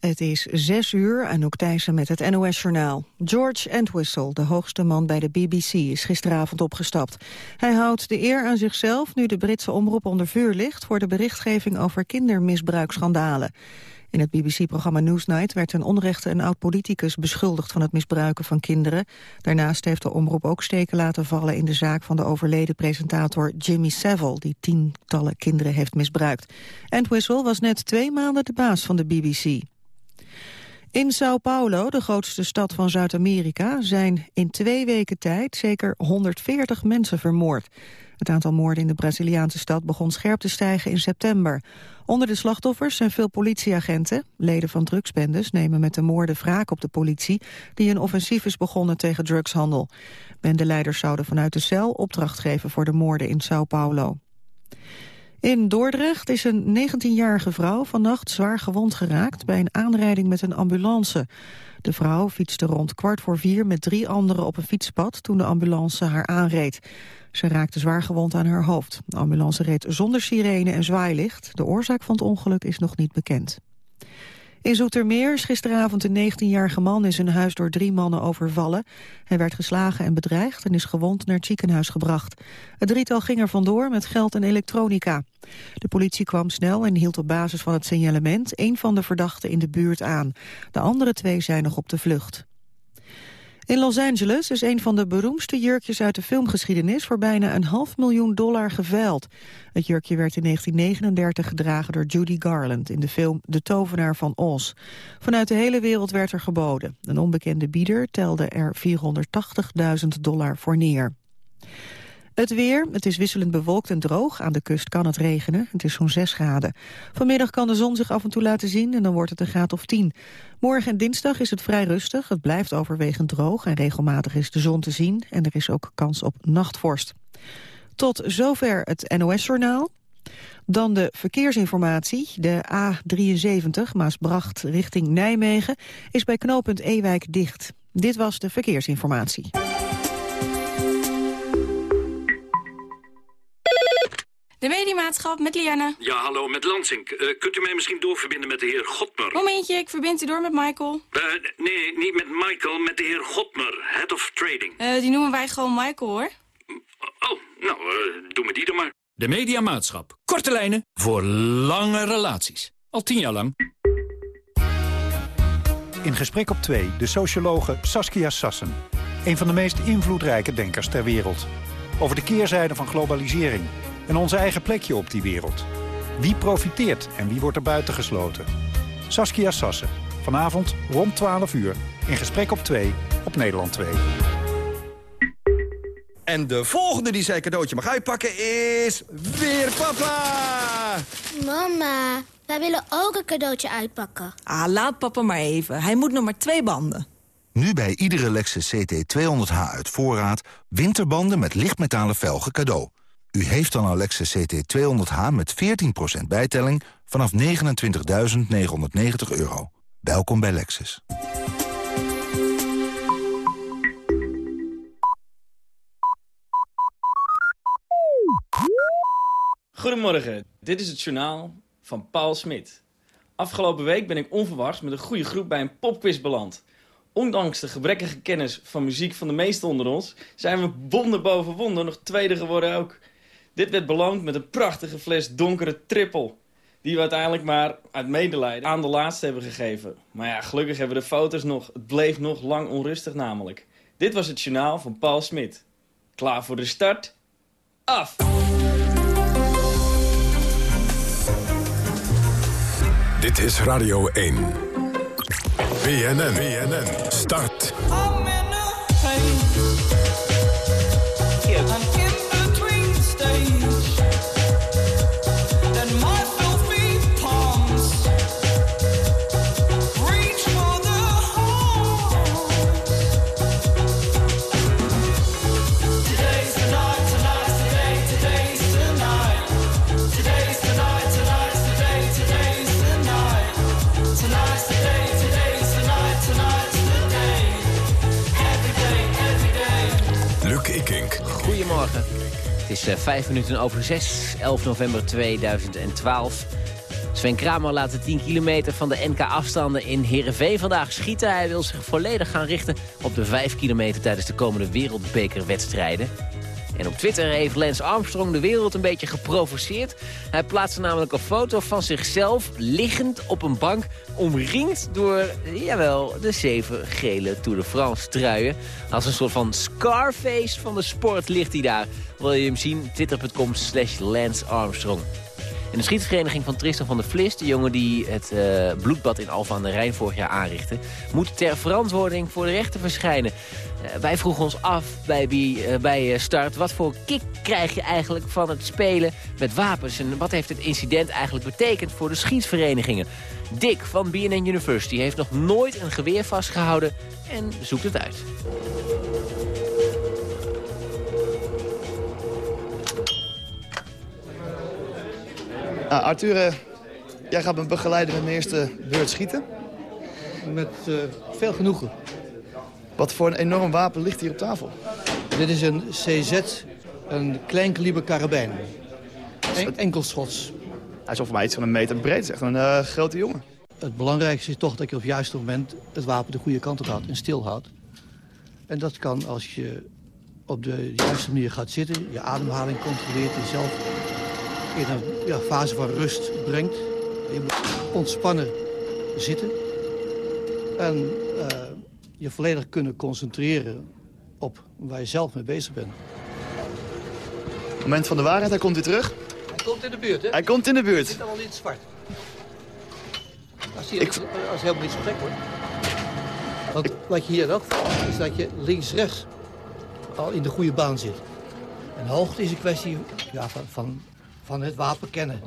Het is zes uur en ook Thijssen met het NOS-journaal. George Entwistle, de hoogste man bij de BBC, is gisteravond opgestapt. Hij houdt de eer aan zichzelf nu de Britse omroep onder vuur ligt... voor de berichtgeving over kindermisbruikschandalen. In het BBC-programma Newsnight werd een onrechte een oud-politicus beschuldigd van het misbruiken van kinderen. Daarnaast heeft de omroep ook steken laten vallen in de zaak van de overleden presentator Jimmy Savile, die tientallen kinderen heeft misbruikt. Entwistle was net twee maanden de baas van de BBC. In Sao Paulo, de grootste stad van Zuid-Amerika, zijn in twee weken tijd zeker 140 mensen vermoord. Het aantal moorden in de Braziliaanse stad begon scherp te stijgen in september. Onder de slachtoffers zijn veel politieagenten. Leden van drugsbendes nemen met de moorden wraak op de politie... die een offensief is begonnen tegen drugshandel. Bendeleiders zouden vanuit de cel opdracht geven voor de moorden in Sao Paulo. In Dordrecht is een 19-jarige vrouw vannacht zwaar gewond geraakt... bij een aanrijding met een ambulance. De vrouw fietste rond kwart voor vier met drie anderen op een fietspad... toen de ambulance haar aanreed. Ze raakte zwaar gewond aan haar hoofd. De ambulance reed zonder sirene en zwaailicht. De oorzaak van het ongeluk is nog niet bekend. In Zoetermeer is gisteravond een 19-jarige man in zijn huis door drie mannen overvallen. Hij werd geslagen en bedreigd en is gewond naar het ziekenhuis gebracht. Het drietal ging er vandoor met geld en elektronica. De politie kwam snel en hield op basis van het signalement een van de verdachten in de buurt aan. De andere twee zijn nog op de vlucht. In Los Angeles is een van de beroemdste jurkjes uit de filmgeschiedenis voor bijna een half miljoen dollar geveild. Het jurkje werd in 1939 gedragen door Judy Garland in de film De Tovenaar van Oz. Vanuit de hele wereld werd er geboden. Een onbekende bieder telde er 480.000 dollar voor neer. Het weer, het is wisselend bewolkt en droog. Aan de kust kan het regenen. Het is zo'n 6 graden. Vanmiddag kan de zon zich af en toe laten zien en dan wordt het een graad of 10. Morgen en dinsdag is het vrij rustig. Het blijft overwegend droog en regelmatig is de zon te zien. En er is ook kans op nachtvorst. Tot zover het NOS-journaal. Dan de verkeersinformatie. De A73 Maasbracht richting Nijmegen is bij knooppunt Ewijk dicht. Dit was de verkeersinformatie. De mediamaatschap met Lianne. Ja, hallo, met Lansing. Uh, kunt u mij misschien doorverbinden met de heer Godmer? Momentje, ik verbind u door met Michael. Uh, nee, niet met Michael, met de heer Godmer, Head of Trading. Uh, die noemen wij gewoon Michael, hoor. Oh, nou, doe me die dan maar. De mediamaatschap. Korte lijnen voor lange relaties. Al tien jaar lang. In Gesprek op 2, de sociologe Saskia Sassen. Een van de meest invloedrijke denkers ter wereld. Over de keerzijde van globalisering en onze eigen plekje op die wereld. Wie profiteert en wie wordt er buiten gesloten? Saskia Sassen, vanavond rond 12 uur, in gesprek op 2 op Nederland 2. En de volgende die zijn cadeautje mag uitpakken is... weer papa! Mama, wij willen ook een cadeautje uitpakken. Ah, laat papa maar even. Hij moet nog maar twee banden. Nu bij iedere Lexus CT200H uit voorraad... winterbanden met lichtmetalen velgen cadeau. U heeft dan Lexus CT200H met 14% bijtelling vanaf 29.990 euro. Welkom bij Lexus. Goedemorgen, dit is het journaal van Paul Smit. Afgelopen week ben ik onverwachts met een goede groep bij een popquiz beland. Ondanks de gebrekkige kennis van muziek van de meesten onder ons... zijn we wonder boven wonder nog tweede geworden ook. Dit werd beloond met een prachtige fles donkere trippel. Die we uiteindelijk maar uit medelijden aan de laatste hebben gegeven. Maar ja, gelukkig hebben we de foto's nog. Het bleef nog lang onrustig namelijk. Dit was het journaal van Paul Smit. Klaar voor de start? Af! Dit is Radio 1. BNN, BNN, start. Het is uh, vijf minuten over zes, 11 november 2012. Sven Kramer laat de 10 kilometer van de NK-afstanden in Heerenveen vandaag schieten. Hij wil zich volledig gaan richten op de 5 kilometer tijdens de komende wereldbekerwedstrijden. En op Twitter heeft Lance Armstrong de wereld een beetje geprovoceerd. Hij plaatste namelijk een foto van zichzelf liggend op een bank... omringd door, jawel, de zeven gele Tour de France truien. Als een soort van Scarface van de sport ligt hij daar. Wil je hem zien? Twitter.com slash Lance Armstrong. En de schietvereniging van Tristan van der Vlis, de jongen die het uh, bloedbad in Alfa aan de Rijn vorig jaar aanrichtte, moet ter verantwoording voor de rechter verschijnen. Uh, wij vroegen ons af bij, uh, bij start, wat voor kick krijg je eigenlijk van het spelen met wapens? En wat heeft het incident eigenlijk betekend voor de schietverenigingen? Dick van BNN University heeft nog nooit een geweer vastgehouden en zoekt het uit. Nou, Arthur, jij gaat me begeleiden met mijn eerste beurt schieten. Met uh, veel genoegen. Wat voor een enorm wapen ligt hier op tafel? Dit is een CZ, een klein kaliber karabijn. En, enkelschots. Hij is voor mij iets van een meter breed. Echt een uh, grote jongen. Het belangrijkste is toch dat je op het juiste moment het wapen de goede kant op houdt en stilhoudt. En dat kan als je op de juiste manier gaat zitten, je ademhaling controleert, jezelf in een ja, fase van rust brengt. Je moet ontspannen zitten. En uh, je volledig kunnen concentreren op waar je zelf mee bezig bent. Moment van de waarheid, hij komt weer terug. Hij komt in de buurt, hè? Hij komt in de buurt. Het is allemaal niet zwart. Als, je, Ik... als helemaal niet zo gek wordt. Want Ik... wat je hier nog is dat je links-rechts al in de goede baan zit. En hoogte is een kwestie ja, van, van van het wapen kennen.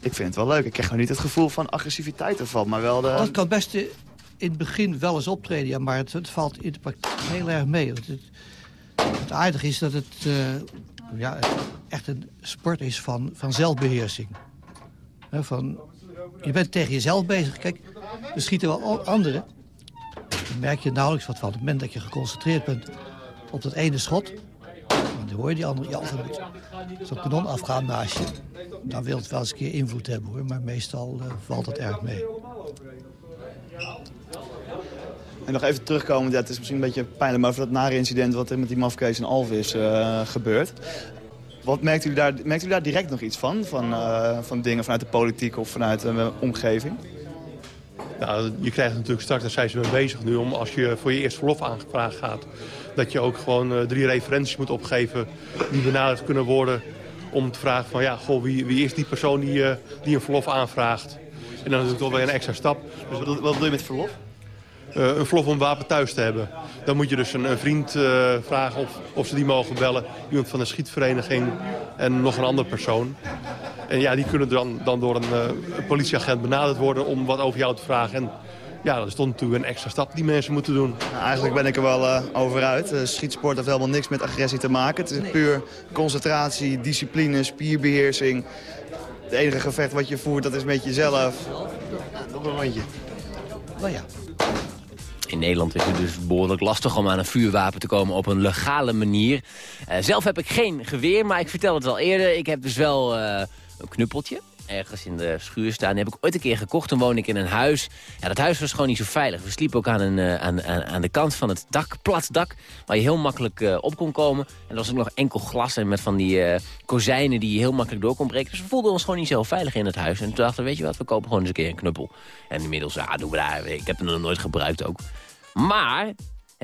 Ik vind het wel leuk. Ik krijg nog niet het gevoel van agressiviteit ervan, maar wel de... Dat kan best in het begin wel eens optreden, ja, maar het, valt in de praktijk heel erg mee. Het, het, aardige is dat het uh, ja, echt een sport is van, van zelfbeheersing. He, van, je bent tegen jezelf bezig. Kijk, er schieten wel anderen. Dan merk je nauwelijks wat van. Op het moment dat je geconcentreerd bent op dat ene schot... dan hoor je die andere... Ja, zo'n kanon afgaan naast je. Dan wil het wel eens een keer invloed hebben hoor, maar meestal uh, valt het erg mee. En nog even terugkomen, ja, het is misschien een beetje pijnlijk... maar over dat nare incident wat er met die mafkees in Alve is uh, gebeurd. Wat merkt u, daar, merkt u daar direct nog iets van? Van, uh, van dingen vanuit de politiek of vanuit de omgeving? Nou, je krijgt natuurlijk straks, daar zijn ze mee bezig nu... om als je voor je eerste verlof aangevraagd gaat... dat je ook gewoon drie referenties moet opgeven... die benaderd kunnen worden om te vragen van... ja, goh, wie, wie is die persoon die, die een verlof aanvraagt? En dan is het toch weer een extra stap. Dus wat, wat bedoel je met verlof? Uh, een verlof om een wapen thuis te hebben. Dan moet je dus een, een vriend uh, vragen of, of ze die mogen bellen. Iemand van de schietvereniging en nog een andere persoon. En ja, die kunnen dan, dan door een, uh, een politieagent benaderd worden om wat over jou te vragen. En ja, dat is toch natuurlijk een extra stap die mensen moeten doen. Nou, eigenlijk ben ik er wel over uit. schietsport heeft helemaal niks met agressie te maken. Het is puur concentratie, discipline, spierbeheersing. Het enige gevecht wat je voert, dat is met jezelf. Ja, nog een rondje. Nou ja, in Nederland is het dus behoorlijk lastig om aan een vuurwapen te komen op een legale manier. Uh, zelf heb ik geen geweer, maar ik vertel het wel eerder. Ik heb dus wel uh, een knuppeltje ergens in de schuur staan. Die heb ik ooit een keer gekocht. Toen woonde ik in een huis. Ja, dat huis was gewoon niet zo veilig. We sliepen ook aan, een, uh, aan, aan, aan, de kant van het dak, plat dak. Waar je heel makkelijk uh, op kon komen. En er was ook nog enkel glas en met van die uh, kozijnen die je heel makkelijk door kon breken. Dus we voelden ons gewoon niet zo veilig in het huis. En toen dachten we, weet je wat, we kopen gewoon eens een keer een knuppel. En inmiddels, ja, doen we daar. Ik heb het nog nooit gebruikt ook. Maar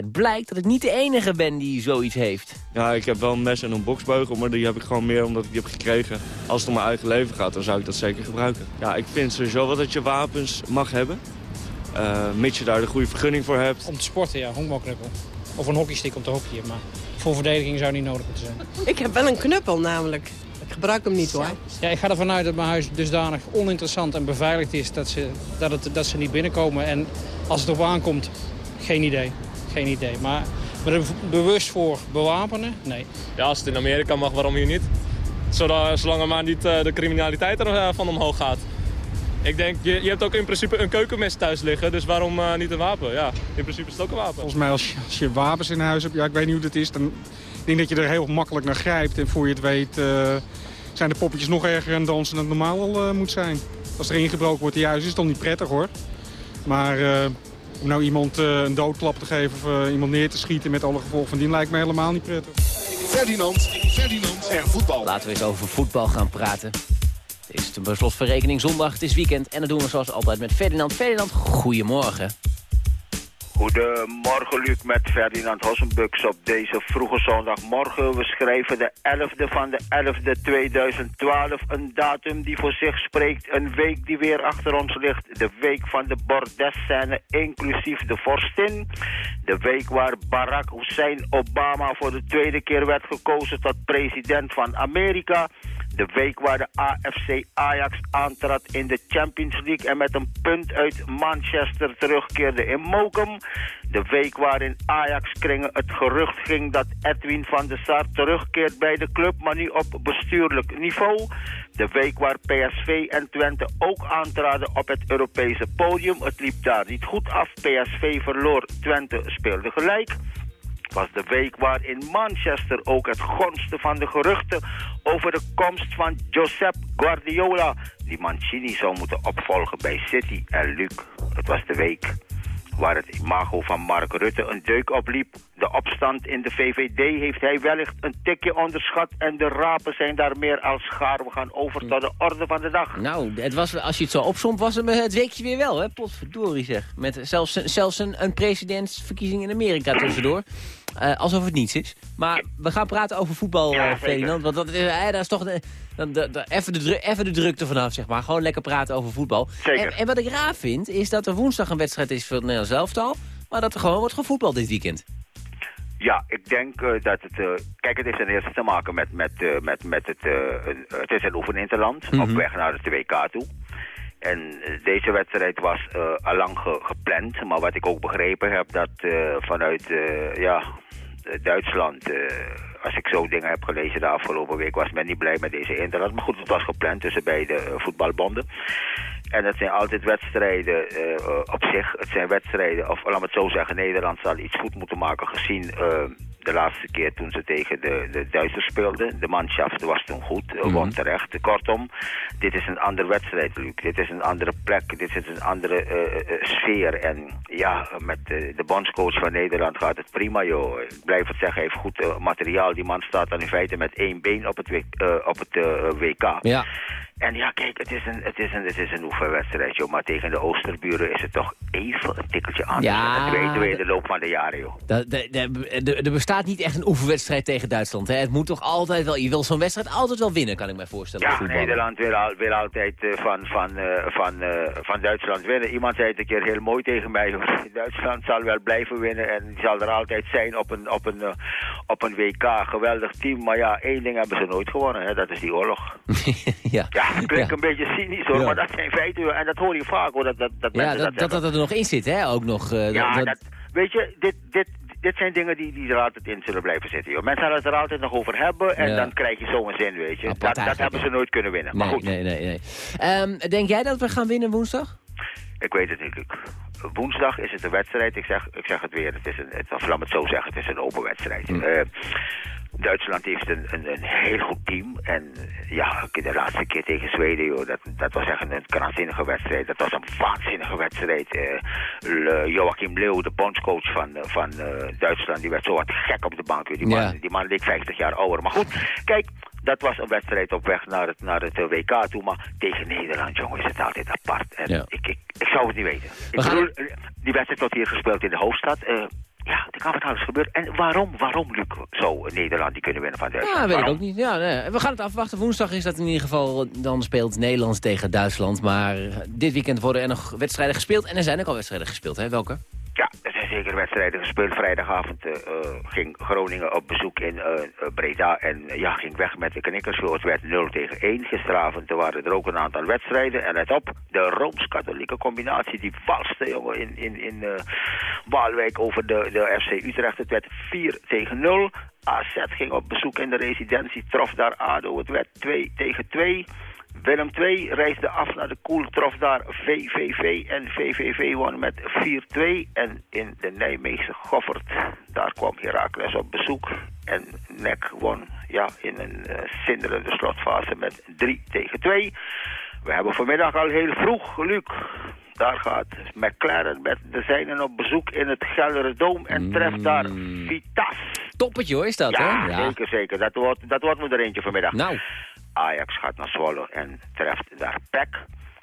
het blijkt dat ik niet de enige ben die zoiets heeft. Ja, ik heb wel een mes en een boksbeugel, maar die heb ik gewoon meer omdat ik die heb gekregen. Als het om mijn eigen leven gaat, dan zou ik dat zeker gebruiken. Ja, ik vind sowieso wel dat je wapens mag hebben. Uh, mits je daar de goede vergunning voor hebt. Om te sporten, ja, honkbalknuppel. Of een hockeystick om te hockeyen, maar voor verdediging zou niet nodig moeten zijn. Ik heb wel een knuppel namelijk. Ik gebruik hem niet hoor. Ja, ik ga ervan uit dat mijn huis dusdanig oninteressant en beveiligd is dat ze, dat het, dat ze niet binnenkomen. En als het erop aankomt, geen idee. Geen idee. Maar er bewust voor bewapenen? Nee. Ja, als het in Amerika mag, waarom hier niet? Zodat, zolang er maar niet uh, de criminaliteit ervan uh, van omhoog gaat. Ik denk, je, je hebt ook in principe een keukenmes thuis liggen, dus waarom uh, niet een wapen? Ja, in principe is het ook een wapen. Volgens mij als je, als je wapens in huis hebt, ja, ik weet niet hoe dat is, dan ik denk dat je er heel makkelijk naar grijpt. En voor je het weet zijn de poppetjes nog erger aan dansen dan het normaal al eh, moet zijn. Als er ingebroken wordt in je huis is het dan niet prettig hoor. Maar eh, om nou iemand eh, een doodklap te geven of eh, iemand neer te schieten met alle gevolgen van dien lijkt me helemaal niet prettig. Ferdinand, Ferdinand en voetbal. Laten we eens over voetbal gaan praten. Het is ten slotverrekening zondag, het is weekend. En dat doen we zoals altijd met Ferdinand. Ferdinand, goedemorgen. Goedemorgen Luc met Ferdinand Hossenbux op deze vroege zondagmorgen. We schrijven de 11e van de 11e 2012. Een datum die voor zich spreekt. Een week die weer achter ons ligt. De week van de bordesscène, inclusief de vorstin. De week waar Barack Hussein Obama voor de tweede keer werd gekozen tot president van Amerika. De week waar de AFC Ajax aantrad in de Champions League en met een punt uit Manchester terugkeerde in Mokum. De week waarin Ajax-kringen het gerucht ging dat Edwin van der Sar terugkeert bij de club, maar nu op bestuurlijk niveau. De week waar PSV en Twente ook aantraden op het Europese podium. Het liep daar niet goed af. PSV verloor, Twente speelde gelijk was de week waarin Manchester ook het gonste van de geruchten over de komst van Josep Guardiola, die Mancini zou moeten opvolgen bij City en Luc. Het was de week waar het imago van Mark Rutte een deuk opliep. De opstand in de VVD heeft hij wellicht een tikje onderschat en de rapen zijn daar meer als schaar. We gaan over tot de orde van de dag. Nou, het was, als je het zo opzomt, was het weekje weer wel, hè? Potverdorie zeg. Met zelfs, zelfs een, een presidentsverkiezing in Amerika tussendoor. Uh, alsof het niets is. Maar we gaan praten over voetbal, ja, uh, Ferdinand. Want dat is, dat is toch de, de, de, even, de druk, even de drukte vanaf, zeg maar. Gewoon lekker praten over voetbal. Zeker. En, en, wat ik raar vind, is dat er woensdag een wedstrijd is voor het Nederlands elftal. Maar dat er gewoon wordt gevoetbald dit weekend. Ja, ik denk uh, dat het... Uh, kijk, het heeft ten eerste te maken met, met, uh, met, met het... Het is een oefeninterland, mm -hmm. op weg naar het WK toe. En deze wedstrijd was uh, allang ge gepland. Maar wat ik ook begrepen heb, dat uh, vanuit uh, ja, Duitsland... als ik zo dingen heb gelezen de afgelopen week... was men niet blij met deze interland. Maar goed, het was gepland tussen beide voetbalbonden. En het zijn altijd wedstrijden op zich. Het zijn wedstrijden, of laat me het zo zeggen... Nederland zal iets goed moeten maken gezien de laatste keer toen ze tegen de, de Duitsers speelden. De manschaft was toen goed, uh, won terecht. Kortom, dit is een andere wedstrijd, Luc. Dit is een andere plek, dit is een andere uh, uh, sfeer. En ja, met de bondscoach van Nederland gaat het prima, joh. Ik blijf het zeggen, hij heeft goed materiaal. Die man staat dan in feite met één been op het, op het WK. Ja. En ja, kijk, het is een, het is een, het is een oefenwedstrijd, joh. Maar tegen de Oosterburen is het toch even een tikkeltje anders. Ja, dat weten we in de loop van de jaren, joh. Er bestaat niet echt een oefenwedstrijd tegen Duitsland, hè? Het moet toch altijd wel... Je wil zo'n wedstrijd altijd wel winnen, kan ik mij voorstellen. Ja, Nederland wil, al, wil altijd uh, van, van, uh, van, uh, van Duitsland winnen. Iemand zei het een keer heel mooi tegen mij. Duitsland zal wel blijven winnen en zal er altijd zijn op een, op een, op een WK. Geweldig team, maar ja, één ding hebben ze nooit gewonnen, hè? Dat is die oorlog. ja. ja. Klinkt een beetje cynisch hoor, maar dat zijn feiten. En dat hoor je vaak hoor. Dat, dat, dat, ja, dat, dat, dat, er nog in zit, hè? Ook nog. Uh, ja, dat, weet je, dit, dit, dit zijn dingen die, die er altijd in zullen blijven zitten. Joh. Mensen gaan het er altijd nog over hebben en ja. dan krijg je zo'n zin, weet je. Dat, dat hebben ze nooit kunnen winnen. Nee, maar goed. Nee, nee, nee. Um, denk jij dat we gaan winnen woensdag? Ik weet het niet, Luc. Woensdag is het een wedstrijd. Ik zeg, ik zeg het weer. Het is een, het, of laat me het zo zeggen, het is een open wedstrijd. Mm. Uh, Duitsland heeft een, een, een, heel goed team. En ja, de laatste keer tegen Zweden, joh, dat, dat was echt een krankzinnige wedstrijd. Dat was een waanzinnige wedstrijd. Uh, Joachim Leeuw, de bondscoach van, van uh, Duitsland, die werd zo wat gek op de bank. Die man, ja. die man leek 50 jaar ouder. Maar goed, kijk, dat was een wedstrijd op weg naar het, naar het WK toe. Maar tegen Nederland, jongen, is het altijd apart. En ja. ik, ik, ik zou het niet weten. Ik bedoel, die wedstrijd wordt hier gespeeld in de hoofdstad. Uh, ja, kan wat alles gebeuren. En waarom, waarom, Luc, zo Nederland die kunnen winnen van Duitsland? Ja, weet waarom? ik ook niet. Ja, nee. We gaan het afwachten. Woensdag is dat in ieder geval, dan speelt Nederland tegen Duitsland. Maar dit weekend worden er nog wedstrijden gespeeld. En er zijn ook al wedstrijden gespeeld, hè? Welke? Er zeker wedstrijden gespeeld. Vrijdagavond uh, ging Groningen op bezoek in uh, Breda en ja, ging weg met de knikkers. Het werd 0 tegen 1. Gisteravond waren er ook een aantal wedstrijden. En let op, de Rooms-Katholieke combinatie die valste jongen in, in, in Waalwijk over de, de FC Utrecht. Het werd 4 tegen 0. AZ ging op bezoek in de residentie, trof daar ADO. Het werd 2 tegen 2. Willem II reisde af naar de Koel, trof daar VVV en VVV won met 4-2. En in de Nijmeegse Goffert, daar kwam Heracles op bezoek en NEC won ja, in een uh, zinderende slotfase met 3 tegen 2. We hebben vanmiddag al heel vroeg, Luc, daar gaat McLaren met de zijnen op bezoek in het Gelderdoom en treft daar Vitas. Toppetje hoor, is dat ja, hè? Ja, zeker, zeker. Dat wordt, dat wordt me er eentje vanmiddag. Nou. Ajax gaat naar Zwolle en treft daar PEC.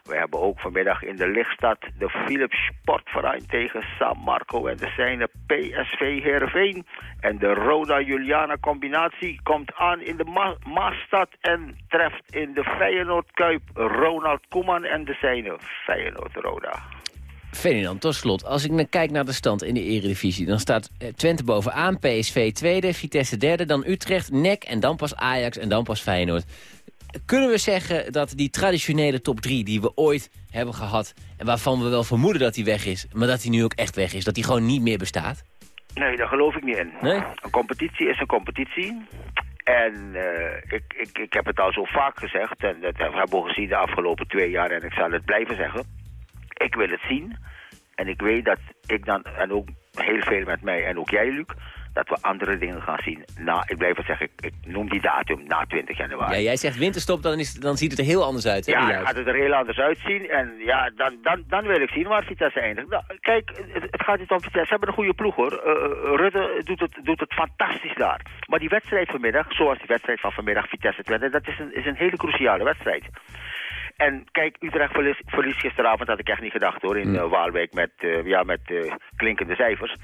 We hebben ook vanmiddag in de lichtstad de Philips Sportverein tegen San Marco en de zijne PSV Heerenveen. En de Roda-Juliana combinatie komt aan in de Ma Maastad en treft in de Feyenoord-Kuip Ronald Koeman en de zijne Feyenoord-Roda. Ferdinand, tot slot. Als ik naar kijk naar de stand in de eredivisie... dan staat Twente bovenaan, PSV tweede, Vitesse derde... dan Utrecht, NEC en dan pas Ajax en dan pas Feyenoord. Kunnen we zeggen dat die traditionele top 3 die we ooit hebben gehad... en waarvan we wel vermoeden dat die weg is... maar dat die nu ook echt weg is, dat die gewoon niet meer bestaat? Nee, daar geloof ik niet in. Nee? Een competitie is een competitie. En uh, ik, ik, ik heb het al zo vaak gezegd... en dat hebben we gezien de afgelopen twee jaar... en ik zal het blijven zeggen. Ik wil het zien. En ik weet dat ik dan, en ook heel veel met mij en ook jij, Luc dat we andere dingen gaan zien. Na, ik blijf het zeggen, ik, ik, noem die datum na 20 januari. Ja, jij zegt winterstop, dan, is, dan ziet het er heel anders uit. Hè, ja, dan gaat het er heel anders uitzien. En ja, dan, dan, dan wil ik zien waar Vitesse eindigt. Nou, kijk, het, het, gaat niet om Vitesse. Ze hebben een goede ploeg hoor. Uh, Rutte doet het, doet het fantastisch daar. Maar die wedstrijd vanmiddag, zoals die wedstrijd van vanmiddag Vitesse Twente, dat is een, is een hele cruciale wedstrijd. En kijk, Utrecht verlies, verlies gisteravond, had ik echt niet gedacht hoor, in uh, Waalwijk met, uh, ja, met uh, klinkende cijfers.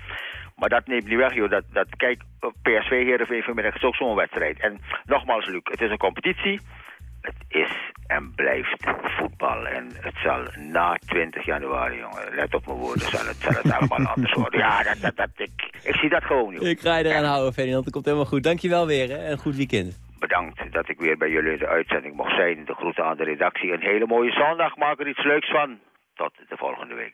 Maar dat neemt niet weg, joh. Dat, dat, kijk, PSV Heerenveen vanmiddag is ook zo'n wedstrijd. En nogmaals, Luc, het is een competitie. Het is en blijft voetbal. En het zal na 20 januari, jongen, let op mijn woorden, zal het, zal het allemaal anders worden. Ja, dat, dat, dat, ik, ik zie dat gewoon, joh. Ik ga je eraan houden, Ferdinand. Dat komt helemaal goed. Dankjewel weer, hè. En een goed weekend. Bedankt dat ik weer bij jullie in de uitzending mocht zijn. De groeten aan de redactie. Een hele mooie zondag. Maak er iets leuks van. Tot de volgende week.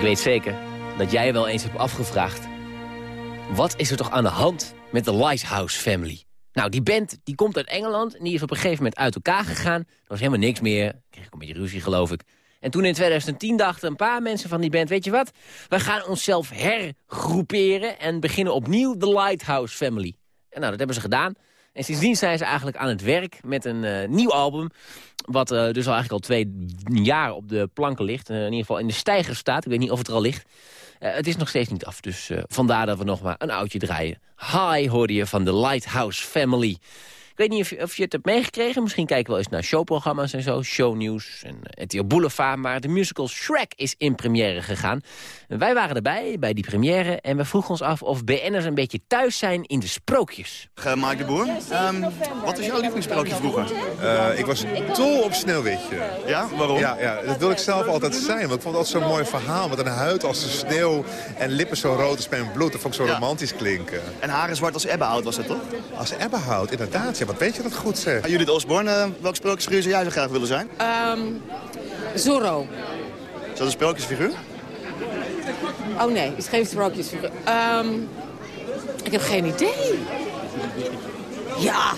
Ik weet zeker dat jij wel eens hebt afgevraagd... wat is er toch aan de hand met de Lighthouse Family? Nou, die band die komt uit Engeland en die is op een gegeven moment uit elkaar gegaan. Er was helemaal niks meer. Kreeg ik een beetje ruzie, geloof ik. En toen in 2010 dachten een paar mensen van die band... weet je wat, we gaan onszelf hergroeperen... en beginnen opnieuw de Lighthouse Family. En nou, dat hebben ze gedaan. En sindsdien zijn ze eigenlijk aan het werk met een eh, nieuw album... wat eh, dus al eigenlijk al twee jaar op de planken ligt. Eh, in ieder geval in de stijger staat. Ik weet niet of het er al ligt. Het is nog steeds niet af, dus vandaar dat we nog maar een oudje draaien. Hi hoorde je van de Lighthouse Family. Ik weet niet of je, of je het hebt meegekregen. Misschien kijken we wel eens naar showprogramma's en zo. Shownieuws en uh, RTL Boulevard. Maar de musical Shrek is in première gegaan. En wij waren erbij, bij die première. En we vroegen ons af of BN'ers een beetje thuis zijn in de sprookjes. Mark de Boer, um, wat is jouw lievelingssprookje vroeger? Uh, ik was dol op Sneeuwwitje. Ja, waarom? Ja, ja, dat wil ik zelf altijd zijn. Want ik vond het altijd zo'n mooi verhaal. Met een huid als de sneeuw en lippen zo rood als mijn bloed. Dat vond ik zo ja. romantisch klinken. En haren zwart als ebbenhout was dat toch? Als ebbenhout, inderdaad. Ja, wat weet je dat goed zeg. Judith Osborne, uh, welk sprookjesfiguur zou jij zo graag willen zijn? Um, Zorro. Is dat een sprookjesfiguur? Oh nee, het is geen sprookjesfiguur. Um, ik heb geen idee. Ja.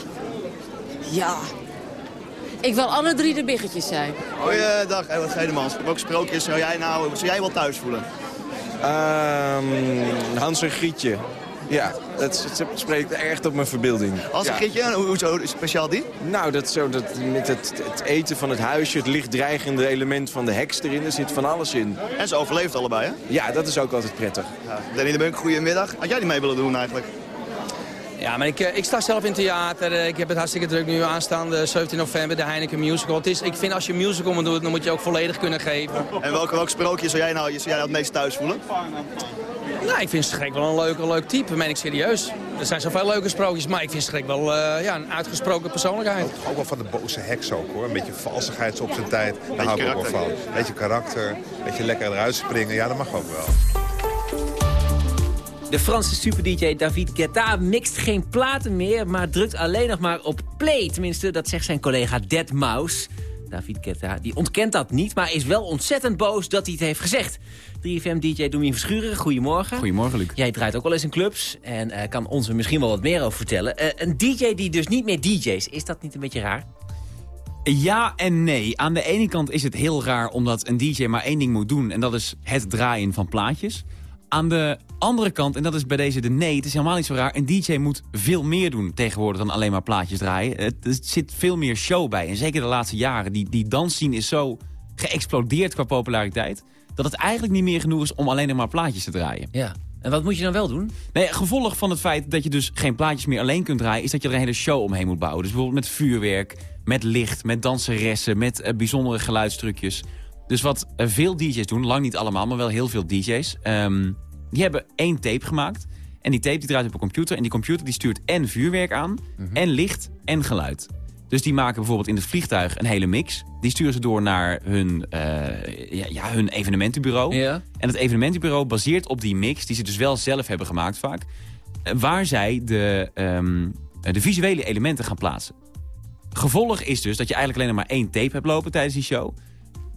Ja. Ik wil alle drie de biggetjes zijn. Goeiedag, Edward Gedemans. Welk sprookjes zou jij nou zou jij wel thuis voelen? Um, Hans en Grietje. Ja, dat, dat spreekt echt op mijn verbeelding. Als een ja. gietje, en hoezo speciaal die? Nou, dat zo, dat, met het, het eten van het huisje, het lichtdreigende element van de heks erin, er zit van alles in. En ze overleeft allebei, hè? Ja, dat is ook altijd prettig. Ja. Danny de Bunk, goedemiddag. Had jij die mee willen doen eigenlijk? Ja, maar ik, ik sta zelf in theater. Ik heb het hartstikke druk nu aanstaande 17 november, de Heineken Musical. Het is, ik vind als je een musical moet doen, dan moet je ook volledig kunnen geven. En welk, welk sprookje zou jij nou, zou jij nou het meest thuis voelen? Nou, ik vind Schrek wel een leuk, een leuk type, meen ik serieus. Er zijn zoveel leuke sprookjes, maar ik vind Schrek wel uh, ja, een uitgesproken persoonlijkheid. Ook wel van de boze heks ook hoor. Een beetje valsigheid op zijn tijd. Daar hou ik ook wel van. Beetje karakter, een beetje lekker eruit springen. Ja, dat mag ook wel. De Franse super-dj David Guetta mixt geen platen meer... maar drukt alleen nog maar op play. Tenminste, dat zegt zijn collega Dead Mouse. David Guetta die ontkent dat niet, maar is wel ontzettend boos dat hij het heeft gezegd. 3FM-dj Domien Verschuren, goedemorgen. Goedemorgen, Luc. Jij draait ook wel eens in clubs en uh, kan ons er misschien wel wat meer over vertellen. Uh, een dj die dus niet meer dj's, is dat niet een beetje raar? Ja en nee. Aan de ene kant is het heel raar omdat een dj maar één ding moet doen... en dat is het draaien van plaatjes. Aan de andere kant, en dat is bij deze de nee, het is helemaal niet zo raar... een DJ moet veel meer doen tegenwoordig dan alleen maar plaatjes draaien. Het, er zit veel meer show bij. En zeker de laatste jaren. Die, die dansscene is zo geëxplodeerd qua populariteit... dat het eigenlijk niet meer genoeg is om alleen maar plaatjes te draaien. Ja. En wat moet je dan wel doen? Nee, gevolg van het feit dat je dus geen plaatjes meer alleen kunt draaien... is dat je er een hele show omheen moet bouwen. Dus bijvoorbeeld met vuurwerk, met licht, met danseressen... met uh, bijzondere geluidstrucjes... Dus wat veel DJ's doen, lang niet allemaal, maar wel heel veel DJ's... Um, die hebben één tape gemaakt. En die tape die draait op een computer. En die computer die stuurt en vuurwerk aan, mm -hmm. en licht en geluid. Dus die maken bijvoorbeeld in het vliegtuig een hele mix. Die sturen ze door naar hun, uh, ja, ja, hun evenementenbureau. En het evenementenbureau baseert op die mix... die ze dus wel zelf hebben gemaakt vaak... waar zij de, um, de visuele elementen gaan plaatsen. Gevolg is dus dat je eigenlijk alleen maar één tape hebt lopen tijdens die show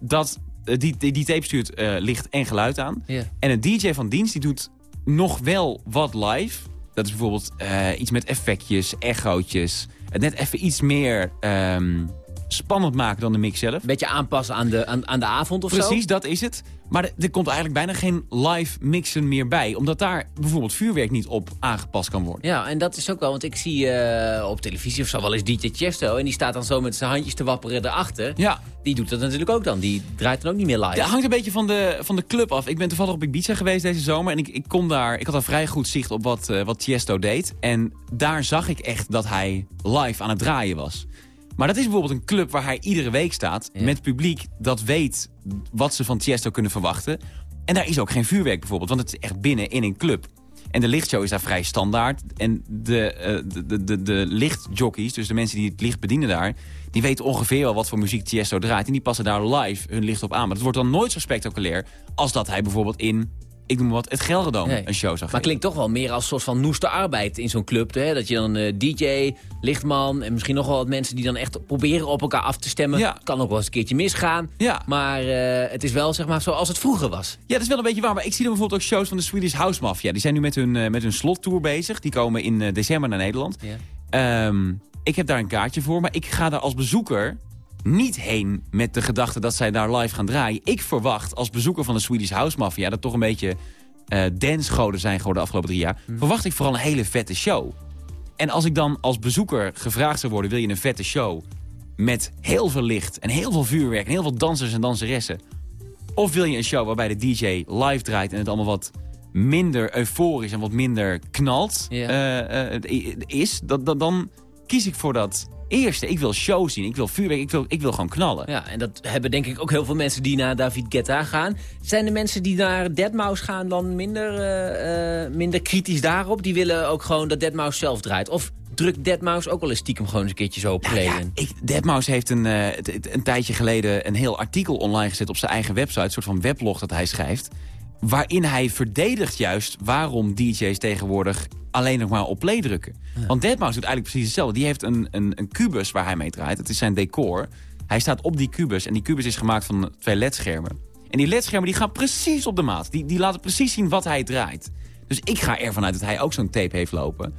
dat die, die, die tape stuurt uh, licht en geluid aan. Yeah. En een DJ van dienst die doet nog wel wat live. Dat is bijvoorbeeld uh, iets met effectjes, echootjes. Het net even iets meer um, spannend maken dan de mix zelf. Beetje aanpassen aan de, aan, aan de avond of Precies, zo? Precies, dat is het. Maar er, komt eigenlijk bijna geen live mixen meer bij. Omdat daar bijvoorbeeld vuurwerk niet op aangepast kan worden. Ja, en dat is ook wel, want ik zie uh, op televisie of zo wel eens DJ Chesto... en die staat dan zo met zijn handjes te wapperen erachter. Ja. Die doet dat natuurlijk ook dan. Die draait dan ook niet meer live. Ja, hangt een beetje van de, van de club af. Ik ben toevallig op Ibiza geweest deze zomer... en ik, ik, kon daar, ik had daar vrij goed zicht op wat, uh, wat Tiesto deed. En daar zag ik echt dat hij live aan het draaien was. Maar dat is bijvoorbeeld een club waar hij iedere week staat... Ja. met publiek dat weet wat ze van Tiesto kunnen verwachten. En daar is ook geen vuurwerk bijvoorbeeld, want het is echt binnen in een club. En de lichtshow is daar vrij standaard. En de, uh, de, de, de, de lichtjockeys, dus de mensen die het licht bedienen daar... die weten ongeveer wel wat voor muziek Tiesto draait. En die passen daar live hun licht op aan. Maar het wordt dan nooit zo spectaculair als dat hij bijvoorbeeld in ik noem maar wat, het Gelredome Nee. een show zou Maar geven. klinkt toch wel meer als een soort van noeste arbeid in zo'n club. Hè? Dat je dan eh, DJ, lichtman en misschien nog wel wat mensen die dan echt proberen op elkaar af te stemmen. Kan ook wel eens een keertje misgaan. Ja. Maar eh, het is wel zeg maar zoals het vroeger was. Ja, dat is wel een beetje waar. Maar ik zie dan bijvoorbeeld ook shows van de Swedish House Mafia. Die zijn nu met hun, eh, met hun slottour bezig. Die komen in december naar Nederland. Ehm, ik heb daar een kaartje voor, maar ik ga daar als bezoeker niet heen met de gedachte dat zij daar live gaan draaien. Ik verwacht als bezoeker van de Swedish House Mafia... dat toch een beetje eh dancegoden zijn geworden de afgelopen drie jaar... verwacht ik vooral een hele vette show. En als ik dan als bezoeker gevraagd zou worden... wil je een vette show met heel veel licht en heel veel vuurwerk... en heel veel dansers en danseressen... Of wil je een show waarbij de DJ live draait en het allemaal wat minder euforisch en wat minder knalt eh, eh, is, dat, dat, dan kies ik voor dat eerste. Ik wil show zien, ik wil vuurwerk, ik wil, ik wil gewoon knallen. Ja, en dat hebben denk ik ook heel veel mensen die naar David Guetta gaan. Zijn de mensen die naar Deadmau5 gaan dan minder, eh, eh, minder kritisch daarop? Die willen ook gewoon dat Deadmau5 zelf draait. Of drukt Deadmau5 ook wel eens stiekem gewoon eens een keertje zo op kleden? Ik, Deadmau5 heeft een, eh, een tijdje geleden een heel artikel online gezet op zijn eigen website. Een soort van weblog dat hij schrijft. Waarin hij verdedigt juist waarom DJ's tegenwoordig alleen nog maar op play drukken. Want Deadmau5 doet eigenlijk precies hetzelfde. Die heeft een, een, een kubus waar hij mee draait. Het is zijn decor. Hij staat op die kubus en die kubus is gemaakt van twee ledschermen. En die ledschermen die gaan precies op de maat. Die, die laten precies zien wat hij draait. Dus ik ga ervan uit dat hij ook zo'n tape heeft lopen.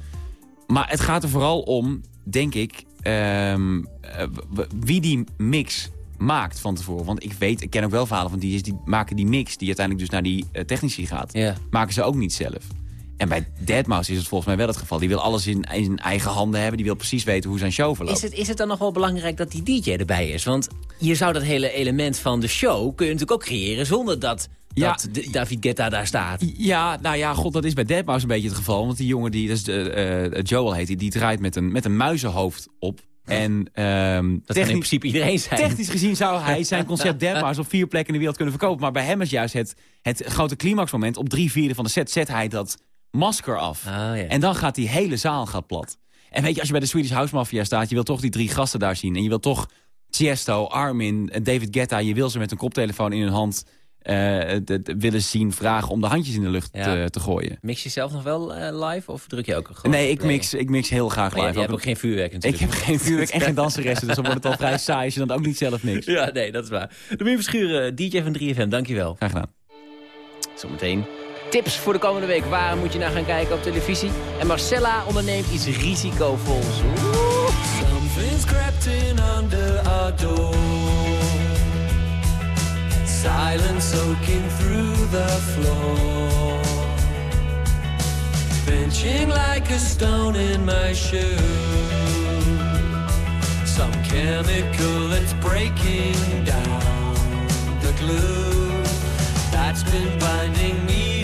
Maar het gaat er vooral om, denk ik, ehm, eh, wie die mix maakt van tevoren. Want ik weet, ik ken ook wel verhalen van DJ's die maken die mix... die uiteindelijk dus naar die eh, technici gaat. Maken ze ook niet zelf. En bij Deadmau5 is het volgens mij wel het geval. Die wil alles in, in eigen handen hebben. Die wil precies weten hoe zijn show verloopt. Is het, is het dan nog wel belangrijk dat die DJ erbij is? Want je zou dat hele element van de show... kun je natuurlijk ook creëren zonder dat, Ja. dat David Guetta daar staat. Ja, nou ja, god, dat is bij Deadmau5 een beetje het geval. Want die jongen, die, dat is de, eh, Joel heet, die, die draait met een, met een muizenhoofd op. En, ehm, Dat kan in principe iedereen zijn. Technisch gezien zou hij zijn concept Deadmau5 op vier plekken in de wereld kunnen verkopen. Maar bij hem is juist het, het grote climaxmoment. Op drie vierde van de set zet hij dat masker af. En dan gaat die hele zaal gaat plat. En weet je, als je bij de Swedish House Mafia staat... je wil toch die drie gasten daar zien. En je wil toch Tiesto, Armin en David Guetta... je wil ze met een koptelefoon in hun hand eh, de- de- willen zien... vragen om de handjes in de lucht te, te gooien. Mix je zelf nog wel eh, live of druk je ook gewoon Nee, ik mix, ik mix heel graag Maar live. je hebt ook geen vuurwerk natuurlijk. Ik heb geen vuurwerk en geen danseressen, dus dan wordt het al vrij saai als je dan ook niet zelf niks. Ja, nee, dat is waar. Domien Verschuren, DJ van 3FM, dankjewel. Graag gedaan. Zometeen tips voor de komende week. Waar moet je naar gaan kijken op televisie? En Marcella onderneemt iets risicovols. Oeh. Something's crept in under our door. Silence soaking through the floor. Pinching like a stone in my shoe. Some chemical that's breaking down the glue that's been binding me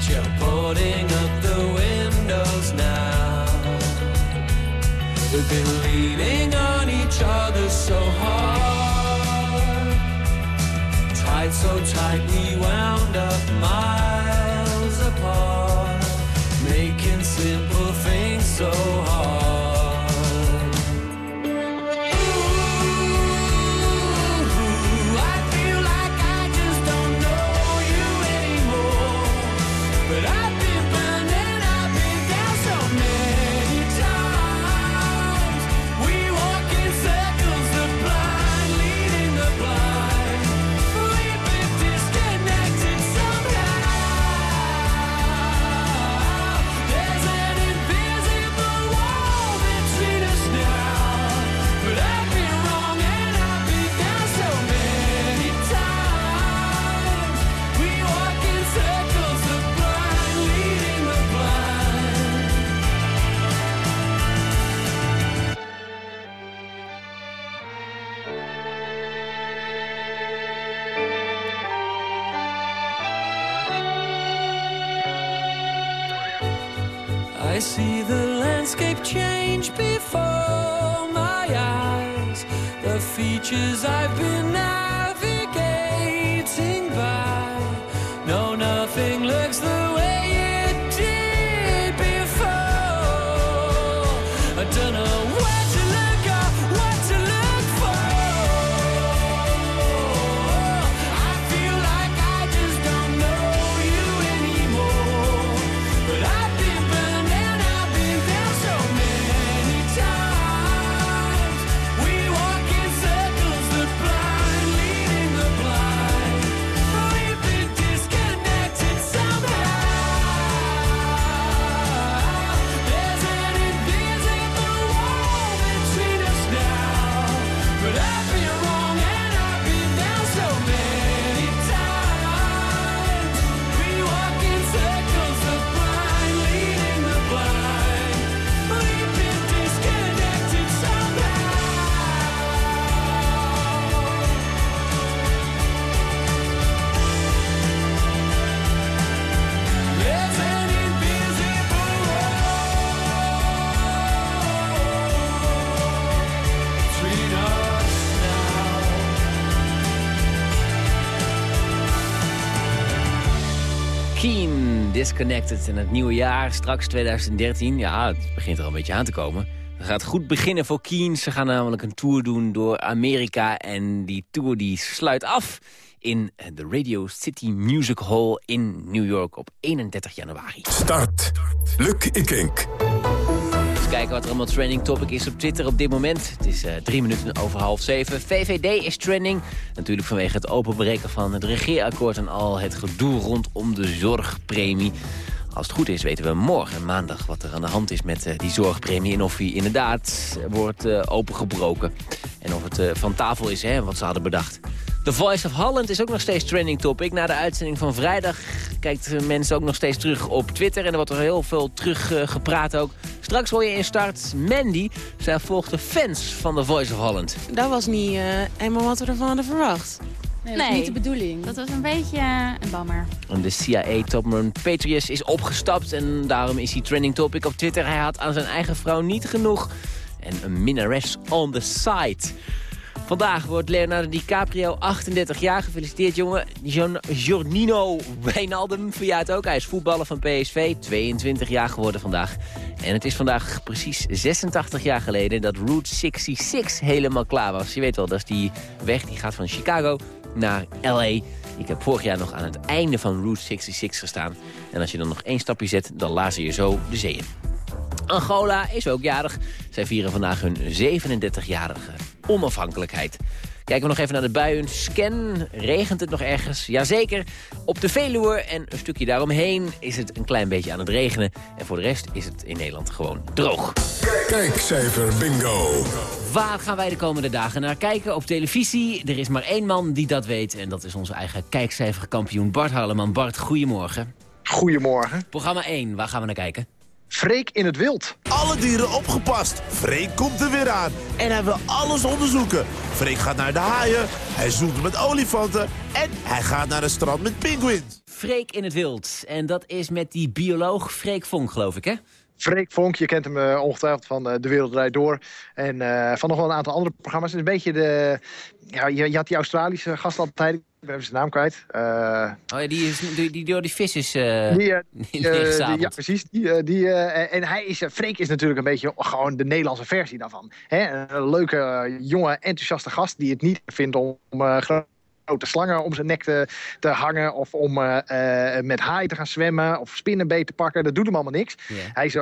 but you're boarding up the windows now. We've been leaning on each other so hard. Tied so tight, we wound up miles apart. Making simple things so hard. Disconnected en het nieuwe jaar, straks 2013. Ja, het begint er al een beetje aan te komen. Het gaat goed beginnen voor Keen. Ze gaan namelijk een tour doen door Amerika. En die tour die sluit af in de Radio City Music Hall in New York op 31 januari. Start. Luc Ikink. Kijken wat er allemaal trending topic is op Twitter op dit moment. Het is eh, drie minuten over half zeven. VVD is trending. Natuurlijk vanwege het openbreken van het regeerakkoord... en al het gedoe rondom de zorgpremie. Als het goed is weten we morgen, maandag, wat er aan de hand is met eh, die zorgpremie... en of die inderdaad wordt eh, opengebroken. En of het van tafel is, hè, wat ze hadden bedacht. The Voice of Holland is ook nog steeds trending topic. Na de uitzending van vrijdag kijkt mensen ook nog steeds terug op Twitter. En er wordt er heel veel terug eh, gepraat ook. Straks hoor je in start Mandy. Zij volgt de fans van The Voice of Holland. Dat was niet eh, helemaal wat we ervan hadden verwacht. Nee, dat was niet de bedoeling. Dat was een beetje eh, een bammer. En de CIA-topman Patrius is opgestapt en daarom is hij trending topic op Twitter. Hij had aan zijn eigen vrouw niet genoeg. En een minnares on the side. Vandaag wordt Leonardo DiCaprio 38 jaar. Gefeliciteerd jongen. Giornino Wijnaldum verjaart ook. Hij is voetballer van PSV. 22 jaar geworden vandaag. En het is vandaag precies 86 jaar geleden dat Route 66 helemaal klaar was. Je weet wel, dat is die weg die gaat van Chicago naar L.A. Ik heb vorig jaar nog aan het einde van Route 66 gestaan. En als je dan nog één stapje zet, dan lazen je zo de zee in. Angola is ook jarig. Zij vieren vandaag hun 37-jarige onafhankelijkheid. Kijken we nog even naar de buien. Scan, regent het nog ergens? Jazeker. Op de Veluwe en een stukje daaromheen is het een klein beetje aan het regenen. En voor de rest is het in Nederland gewoon droog. Kijkcijfer bingo. Waar gaan wij de komende dagen naar kijken? Op televisie. Er is maar één man die dat weet. En dat is onze eigen kijkcijferkampioen Bart Harleman. Bart, goedemorgen. Goedemorgen. Programma 1, waar gaan we naar kijken? Freek in het wild. Alle dieren opgepast. Freek komt er weer aan. En hij wil alles onderzoeken. Freek gaat naar de haaien. Hij zoekt met olifanten. En hij gaat naar het strand met pinguïns. Freek in het wild. En dat is met die bioloog Freek Vonk, geloof ik, hè? Freek Vonk, je kent hem eh, ongetwijfeld van eh, De Wereld Draait Door. En eh, van nog wel een aantal andere programma's. Een beetje de... Ja, je, je had die Australische gast altijd. Ik ben even zijn naam kwijt. Eh, Oh ja, die, is, die, die door die visjes uh, die, eh, die, eh, ja, precies. Die, die, en hij is, Freek is natuurlijk een beetje gewoon de Nederlandse versie daarvan. Hè? Een leuke, jonge, enthousiaste gast die het niet vindt om grote slangen om zijn nek te, te hangen... of om eh, eh, met haai te gaan zwemmen of spinnenbeet te pakken. Dat doet hem allemaal niks. Hij is,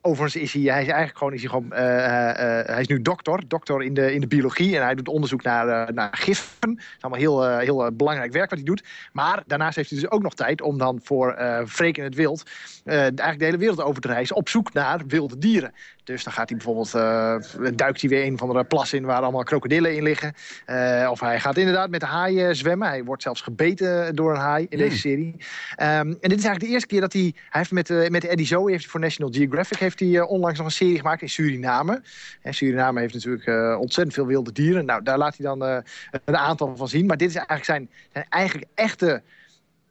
overigens is hij, hij is eigenlijk gewoon, is hij gewoon eh, hij is nu dokter, dokter in de, in de biologie. En hij doet onderzoek naar, naar giffen. Dat is allemaal heel, heel belangrijk werk wat hij doet. Maar daarnaast heeft hij dus ook nog tijd om dan voor Freek in het Wild... eigenlijk de hele wereld over te reizen op zoek naar wilde dieren. Dus dan gaat hij bijvoorbeeld, eh, duikt hij weer een van de plas in waar allemaal krokodillen in liggen. Eh, of hij gaat inderdaad met de haaien zwemmen. Hij wordt zelfs gebeten door een haai in deze serie. Ehm, en dit is eigenlijk de eerste keer dat hij... Hij heeft met, eh, met Eddie Zoe heeft voor National Geographic heeft hij, eh, onlangs nog een serie gemaakt in Suriname. En Suriname heeft natuurlijk eh, ontzettend veel wilde dieren. Nou, daar laat hij dan eh, een aantal van zien. Maar dit is eigenlijk zijn, zijn eigenlijk echte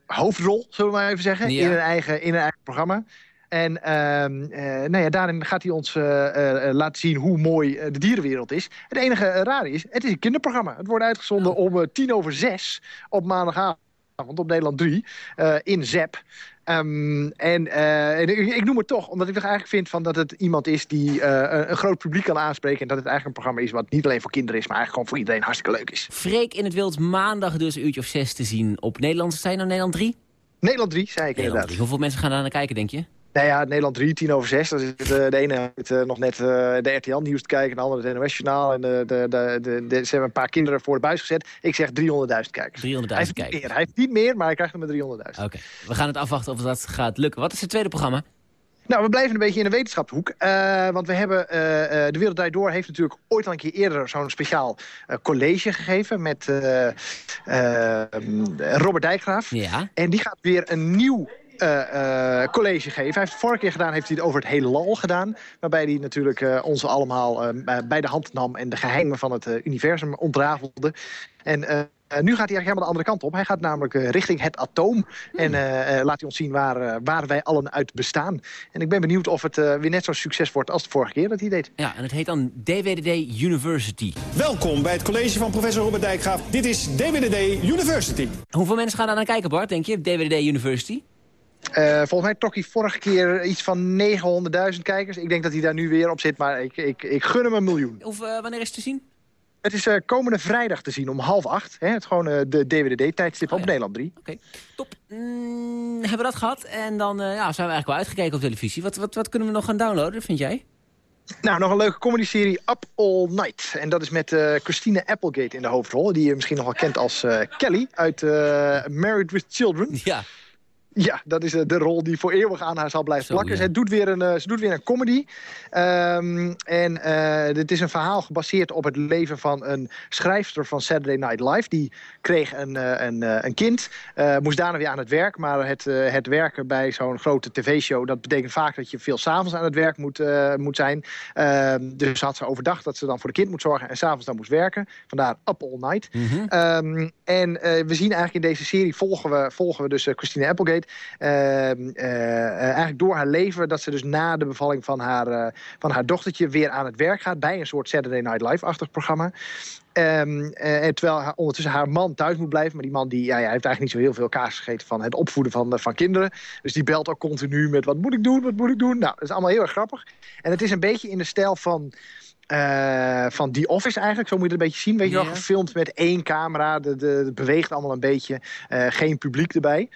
hoofdrol, zullen we maar even zeggen, Ja. in, een eigen, in een eigen programma. En eh, nou ja, daarin gaat hij ons eh, eh, laten zien hoe mooi de dierenwereld is. Het enige raar is, het is een kinderprogramma. Het wordt uitgezonden om eh, tien over zes op maandagavond op Nederland 3 eh, in ZEP. Ehm, en en ik, ik noem het toch, omdat ik toch eigenlijk vind van dat het iemand is die een, een groot publiek kan aanspreken. En dat het eigenlijk een programma is wat niet alleen voor kinderen is, maar eigenlijk gewoon voor iedereen hartstikke leuk is. Freek in het Wild maandag dus een uurtje of zes te zien op Nederland. Zijn nou Nederland 3? Nederland 3, zei ik Nederland inderdaad. 3. Hoeveel mensen gaan daar naar kijken, denk je? Nou ja, Nederland 3, tien over zes. Dan zit de ene zit, eh, nog net eh, de RTL-nieuws te kijken, de andere het NOS-journaal. En de, de, de, de, ze hebben een paar kinderen voor de buis gezet. Ik zeg 300.000 kijkers. 300.000 hij heeft niet kijkers. meer, hij heeft niet meer, maar hij krijgt er met 300.000. Oké, we gaan het afwachten of dat gaat lukken. Wat is het tweede programma? Nou, we blijven een beetje in de wetenschapshoek. eh, want we hebben, De Wereld Draait Door heeft natuurlijk ooit al een keer eerder zo'n speciaal college gegeven met Robert Dijkgraaf. Ja. En die gaat weer een nieuw eh, eh, college geven. Hij heeft het vorige keer gedaan, heeft hij het over het heelal gedaan. Waarbij hij natuurlijk eh, ons allemaal eh, bij de hand nam en de geheimen van het eh, universum ontrafelde. En nu gaat hij eigenlijk helemaal de andere kant op. Hij gaat namelijk eh, richting het atoom. En eh, eh, laat hij ons zien waar, waar wij allen uit bestaan. En ik ben benieuwd of het weer net zo'n succes wordt als de vorige keer dat hij deed. Ja, en het heet dan DWDD University. Welkom bij het college van professor Robert Dijkgraaf. Dit is DWDD University. Hoeveel mensen gaan daar naar kijken, Bart, denk je? DWDD University? Eh, volgens mij trok hij vorige keer iets van 900.000 kijkers. Ik denk dat hij daar nu weer op zit, maar ik, ik, ik gun hem een miljoen. Of eh, wanneer is het te zien? Het is eh, komende vrijdag te zien om half acht. Hè? Het is gewoon de DWDD-tijdstip Oh op Nederland 3. Mm, hebben we dat gehad? En dan ja, zijn we eigenlijk wel uitgekeken op televisie. Wat, wat, wat kunnen we nog gaan downloaden, vind jij? Nou, nog een leuke comedy-serie Up All Night. En dat is met eh, Christine Applegate in de hoofdrol. Die je misschien nog wel kent als Kelly uit Married with Children. Ja. Ja, dat is eh, de rol die voor eeuwig aan haar zal blijven Zo, plakken. ja. Ze, doet weer een, eh, ze doet weer een comedy. Ehm, en eh, dit is een verhaal gebaseerd op het leven van een schrijfster van Saturday Night Live. Die kreeg een, een, een kind, eh, moest daarna weer aan het werk. Maar het, het werken bij zo'n grote tv-show... dat betekent vaak dat je veel s'avonds aan het werk moet, moet zijn. Ehm, dus had ze overdag dat ze dan voor de kind moet zorgen... en s'avonds dan moest werken. Vandaar Up All Night. Ehm, en we zien eigenlijk in deze serie volgen we, volgen we dus Christine Applegate. Ehm, eh, eh, eigenlijk door haar leven dat ze dus na de bevalling van haar, eh, van haar dochtertje weer aan het werk gaat bij een soort Saturday Night Live-achtig programma. Ehm, eh, terwijl haar, ondertussen haar man thuis moet blijven. Maar die man die, ja, ja, heeft eigenlijk niet zo heel veel kaas gegeten van het opvoeden van, van kinderen. Dus die belt ook continu met wat moet ik doen, wat moet ik doen. Nou, dat is allemaal heel erg grappig. En het is een beetje in de stijl van... eh, van The Office eigenlijk, zo moet je het een beetje zien. Weet je wel, gefilmd met één camera. De, de, het beweegt allemaal een beetje. geen publiek erbij.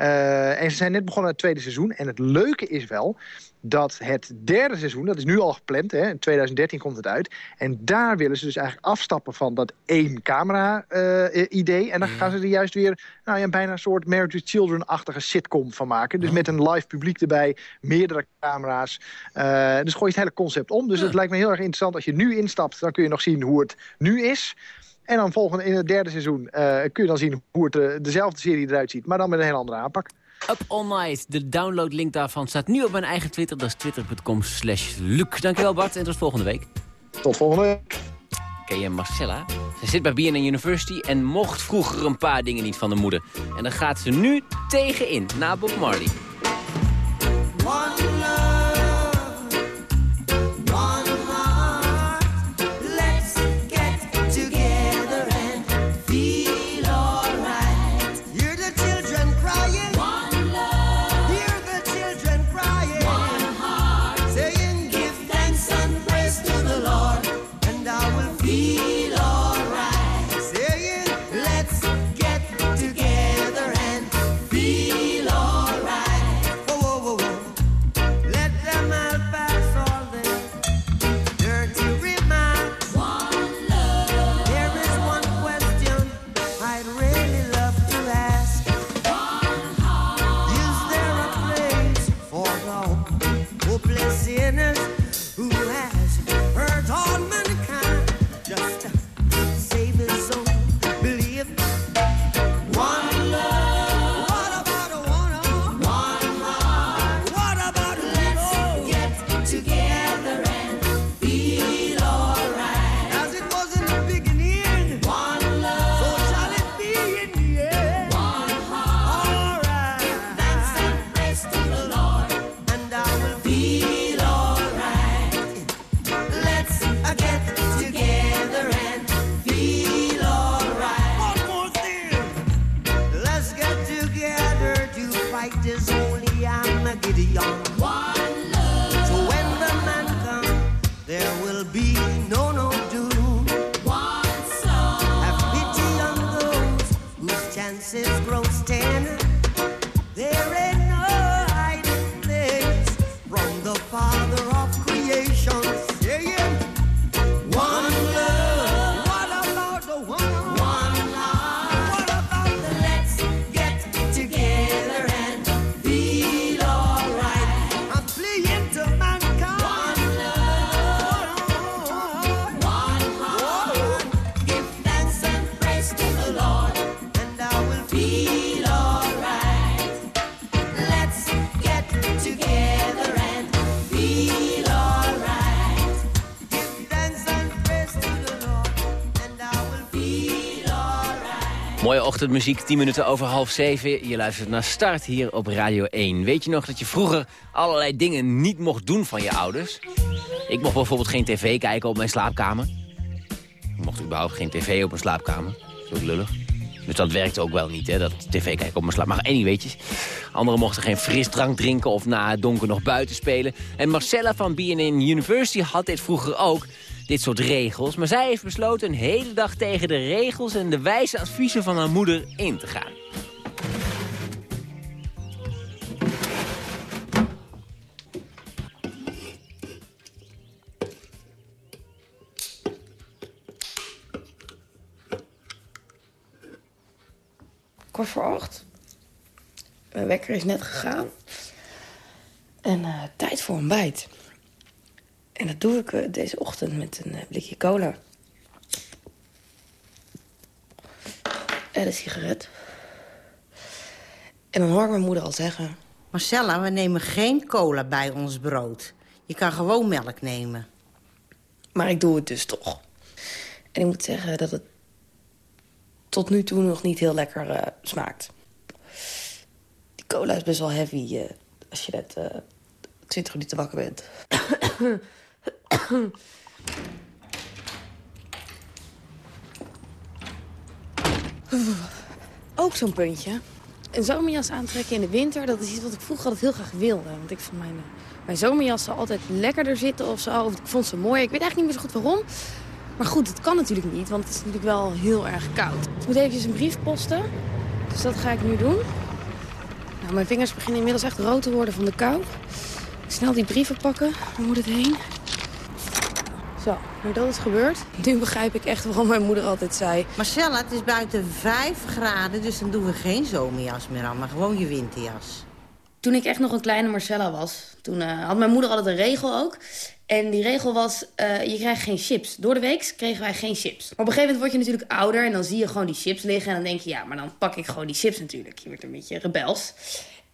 Eh, en ze zijn net begonnen het tweede seizoen. En het leuke is wel dat het derde seizoen, dat is nu al gepland, hè, in 2013 komt het uit. En daar willen ze dus eigenlijk afstappen van dat één camera-idee. en dan gaan ze er juist weer nou ja, bijna een soort Married with Children-achtige sitcom van maken. Dus met een live publiek erbij, meerdere camera's. Eh, dus gooi je het hele concept om. Dus het lijkt me heel erg interessant. Als je nu instapt, dan kun je nog zien hoe het nu is. En dan volgende, in het derde seizoen eh, kun je dan zien hoe het, eh, dezelfde serie eruit ziet. Maar dan met een heel andere aanpak. Up All Night. De downloadlink daarvan staat nu op mijn eigen Twitter. Dat is twitter.com slash Luc. Dankjewel Bart en tot volgende week. Tot volgende week. Ken je Marcella? Ze zit bij BNN University en mocht vroeger een paar dingen niet van de moeder. En daar gaat ze nu tegenin, na Bob Marley. One ochtendmuziek, 10 minuten over half 7. Je luistert naar Start hier op Radio 1. Weet je nog dat je vroeger allerlei dingen niet mocht doen van je ouders? Ik mocht bijvoorbeeld geen tv kijken op mijn slaapkamer. Ik mocht überhaupt geen tv op mijn slaapkamer. Dat is ook lullig. Dus dat werkte ook wel niet, hè, dat tv kijken op mijn slaap. Maar anyway. Anderen mochten geen frisdrank drinken of na het donker nog buiten spelen. En Marcella van BNN University had dit vroeger ook dit soort regels. Maar zij heeft besloten een hele dag tegen de regels en de wijze adviezen van haar moeder in te gaan. kwart voor acht. Mijn wekker is net gegaan. En eh, tijd voor ontbijt. En dat doe ik eh, deze ochtend met een eh, blikje cola. En een sigaret. En dan hoor ik mijn moeder al zeggen... Marcella, we nemen geen cola bij ons brood. Je kan gewoon melk nemen. Maar ik doe het dus toch. En ik moet zeggen dat het tot nu toe nog niet heel lekker eh, smaakt. Die cola is best wel heavy als je net eh 20 minuten wakker bent. Ook zo'n puntje. Een zomerjas aantrekken in de winter, dat is iets wat ik vroeger altijd heel graag wilde. Want ik vond mijn, mijn zomerjassen altijd lekkerder zitten of zo. Of ik vond ze mooi. Ik weet eigenlijk niet meer zo goed waarom. Maar goed, het kan natuurlijk niet, want het is natuurlijk wel heel erg koud. Ik moet eventjes een brief posten. Dus dat ga ik nu doen. Nou, mijn vingers beginnen inmiddels echt rood te worden van de kou. Snel die brieven pakken. Waar moet het heen? Zo, nou dat is gebeurd. Nu begrijp ik echt waarom mijn moeder altijd zei... Marcella, het is buiten 5 graden, dus dan doen we geen zomerjas meer aan, maar gewoon je winterjas. Toen ik echt nog een kleine Marcella was, toen eh, had mijn moeder altijd een regel ook. En die regel was, eh, je krijgt geen chips. Door de week kregen wij geen chips. Maar op een gegeven moment word je natuurlijk ouder en dan zie je gewoon die chips liggen. En dan denk je, ja, maar dan pak ik gewoon die chips natuurlijk. Je wordt een beetje rebels.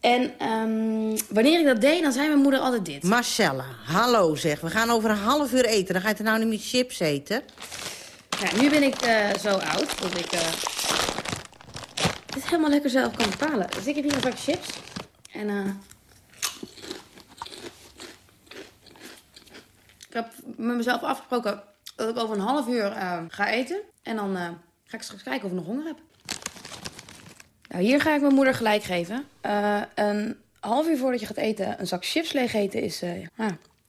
En ehm, wanneer ik dat deed, dan zei mijn moeder altijd dit. Marcella, hallo zeg, we gaan over een half uur eten. Dan ga je er nou niet meer chips eten? Ja, nu ben ik eh, zo oud dat ik eh, dit helemaal lekker zelf kan bepalen. Dus ik heb hier een zak chips. En eh ik heb met mezelf afgesproken dat ik over een half uur eh, ga eten. En dan eh, ga ik straks kijken of ik nog honger heb. Nou, hier ga ik mijn moeder gelijk geven. Eh, een half uur voordat je gaat eten een zak chips leeg eten is eh,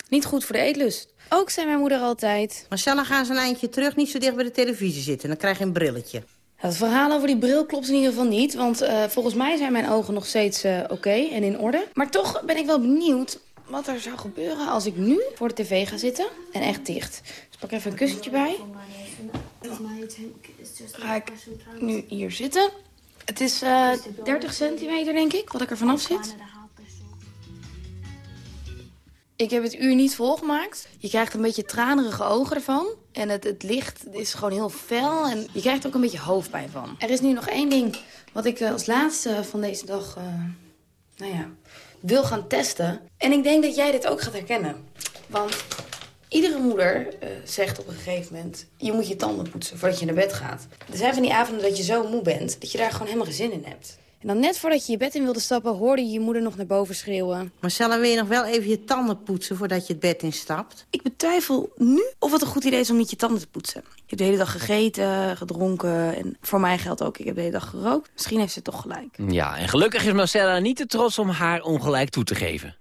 niet goed voor de eetlust. Ook zei mijn moeder altijd... Marcella, ga eens een eindje terug, niet zo dicht bij de televisie zitten. Dan krijg je een brilletje. Het verhaal over die bril klopt in ieder geval niet. Want eh, volgens mij zijn mijn ogen nog steeds eh, oké en in orde. Maar toch ben ik wel benieuwd wat er zou gebeuren als ik nu voor de tv ga zitten. En echt dicht. Dus pak even een kussentje bij. Ga ik nu hier zitten. Het is eh 30 centimeter, denk ik, wat ik er vanaf zit. Ik heb het uur niet volgemaakt. Je krijgt een beetje tranerige ogen ervan. En het, het licht is gewoon heel fel. En je krijgt ook een beetje hoofdpijn van. Er is nu nog één ding wat ik eh, als laatste van deze dag... eh, nou ja, wil gaan testen. En ik denk dat jij dit ook gaat herkennen. Want iedere moeder eh, zegt op een gegeven moment... je moet je tanden poetsen voordat je naar bed gaat. Er zijn van die avonden dat je zo moe bent... dat je daar gewoon helemaal geen zin in hebt. En dan net voordat je je bed in wilde stappen... hoorde je je moeder nog naar boven schreeuwen. Marcella, wil je nog wel even je tanden poetsen voordat je het bed instapt? Ik betwijfel nu of het een goed idee is om niet je tanden te poetsen. Je hebt de hele dag gegeten, gedronken en voor mij geldt ook, ik heb de hele dag gerookt. Misschien heeft ze toch gelijk. Ja, en gelukkig is Marcella niet te trots om haar ongelijk toe te geven.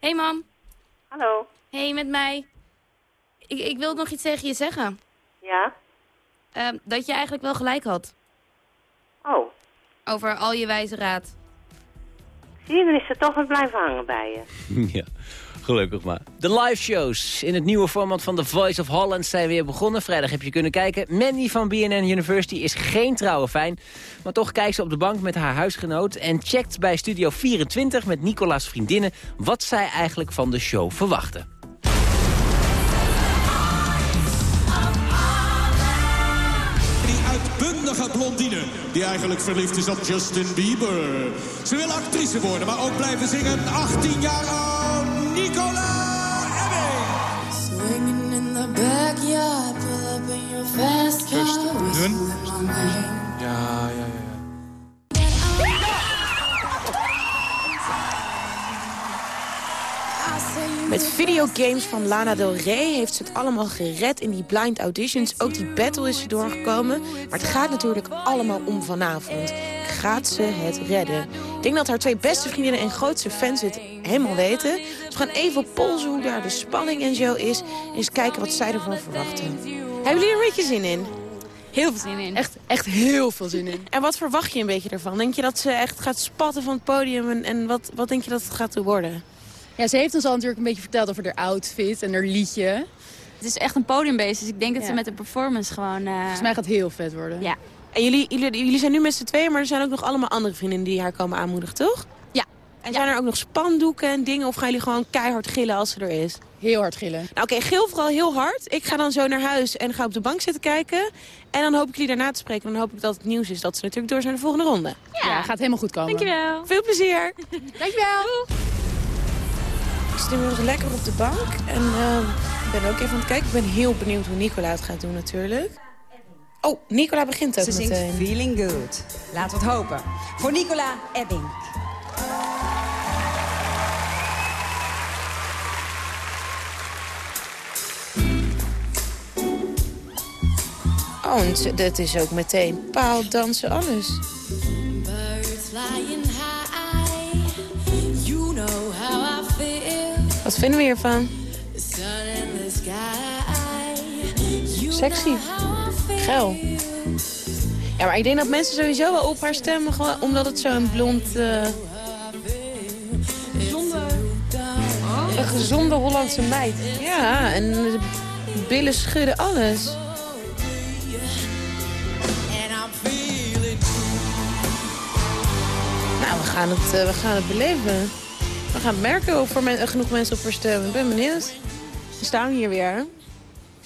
Hey mam. Hallo. Hey, met mij. Ik, ik wil nog iets tegen je zeggen. Ja? Ehm, dat je eigenlijk wel gelijk had. Oh, Over al je wijze raad. zie je, dan is ze toch weer blijven hangen bij je. ja, gelukkig maar. De live shows in het nieuwe format van The Voice of Holland zijn weer begonnen. Vrijdag heb je kunnen kijken. Mandy van BNN University is geen trouwe fijn. Maar toch kijkt ze op de bank met haar huisgenoot... en checkt bij Studio 24 met Nicola's vriendinnen... wat zij eigenlijk van de show verwachten. blondine die eigenlijk verliefd is op Justin Bieber. Ze wil actrice worden, maar ook blijven zingen. 18 jaar oud, Nicola Ebbing. Swinging in the backyard, pull up in your fast car. Ja, ja. Met videogames van Lana Del Rey heeft ze het allemaal gered in die blind auditions. Ook die battle is ze doorgekomen. Maar het gaat natuurlijk allemaal om vanavond. Gaat ze het redden? Ik denk dat haar twee beste vriendinnen en grootste fans het helemaal weten. Dus we gaan even polsen hoe daar de spanning en zo is. En eens kijken wat zij ervan verwachten. Hebben jullie er een beetje zin in? Heel veel zin in. Echt, echt heel veel zin in. En wat verwacht je een beetje ervan? Denk je dat ze echt gaat spatten van het podium? En, en wat, wat denk je dat het gaat worden? Ja, ze heeft ons al natuurlijk een beetje verteld over haar outfit en haar liedje. Het is echt een podiumbeest, dus ik denk dat Ja. ze met de performance gewoon... eh, Volgens mij gaat het heel vet worden. Ja. En jullie, jullie, jullie zijn nu met z'n tweeën, maar er zijn ook nog allemaal andere vriendinnen die haar komen aanmoedigen, toch? Ja. En zijn er ook nog spandoeken en dingen? Of gaan jullie gewoon keihard gillen als ze er is? Heel hard gillen. Nou, oké, gil vooral heel hard. Ik ga dan zo naar huis en ga op de bank zitten kijken. En dan hoop ik jullie daarna te spreken. Dan hoop ik dat het nieuws is dat ze natuurlijk door zijn naar de volgende ronde. Ja, gaat helemaal goed komen. Dankjewel. Veel plezier. Dankjewel. Ik zit inmiddels lekker op de bank. En eh, ik ben ook even aan het kijken. Ik ben heel benieuwd hoe Nicola het gaat doen natuurlijk. Oh, Nicola begint ook Ze zingt meteen. Feeling Good. Laten we het hopen. Voor Nicola Ebbing. Oh, en ze- dat is ook meteen paal, dansen, alles. Birds flying Wat vinden we hiervan? Sexy. Geil. Ja, maar ik denk dat mensen sowieso wel op haar stemmen. Gewoon omdat het zo'n blond... eh, Een gezonde Hollandse meid. Ja, en de billen schudden, alles. Nou, we gaan het, eh, we gaan het beleven. Gaan merken of er men- genoeg mensen op haar stemmen. Ik ben benieuwd. We staan hier weer.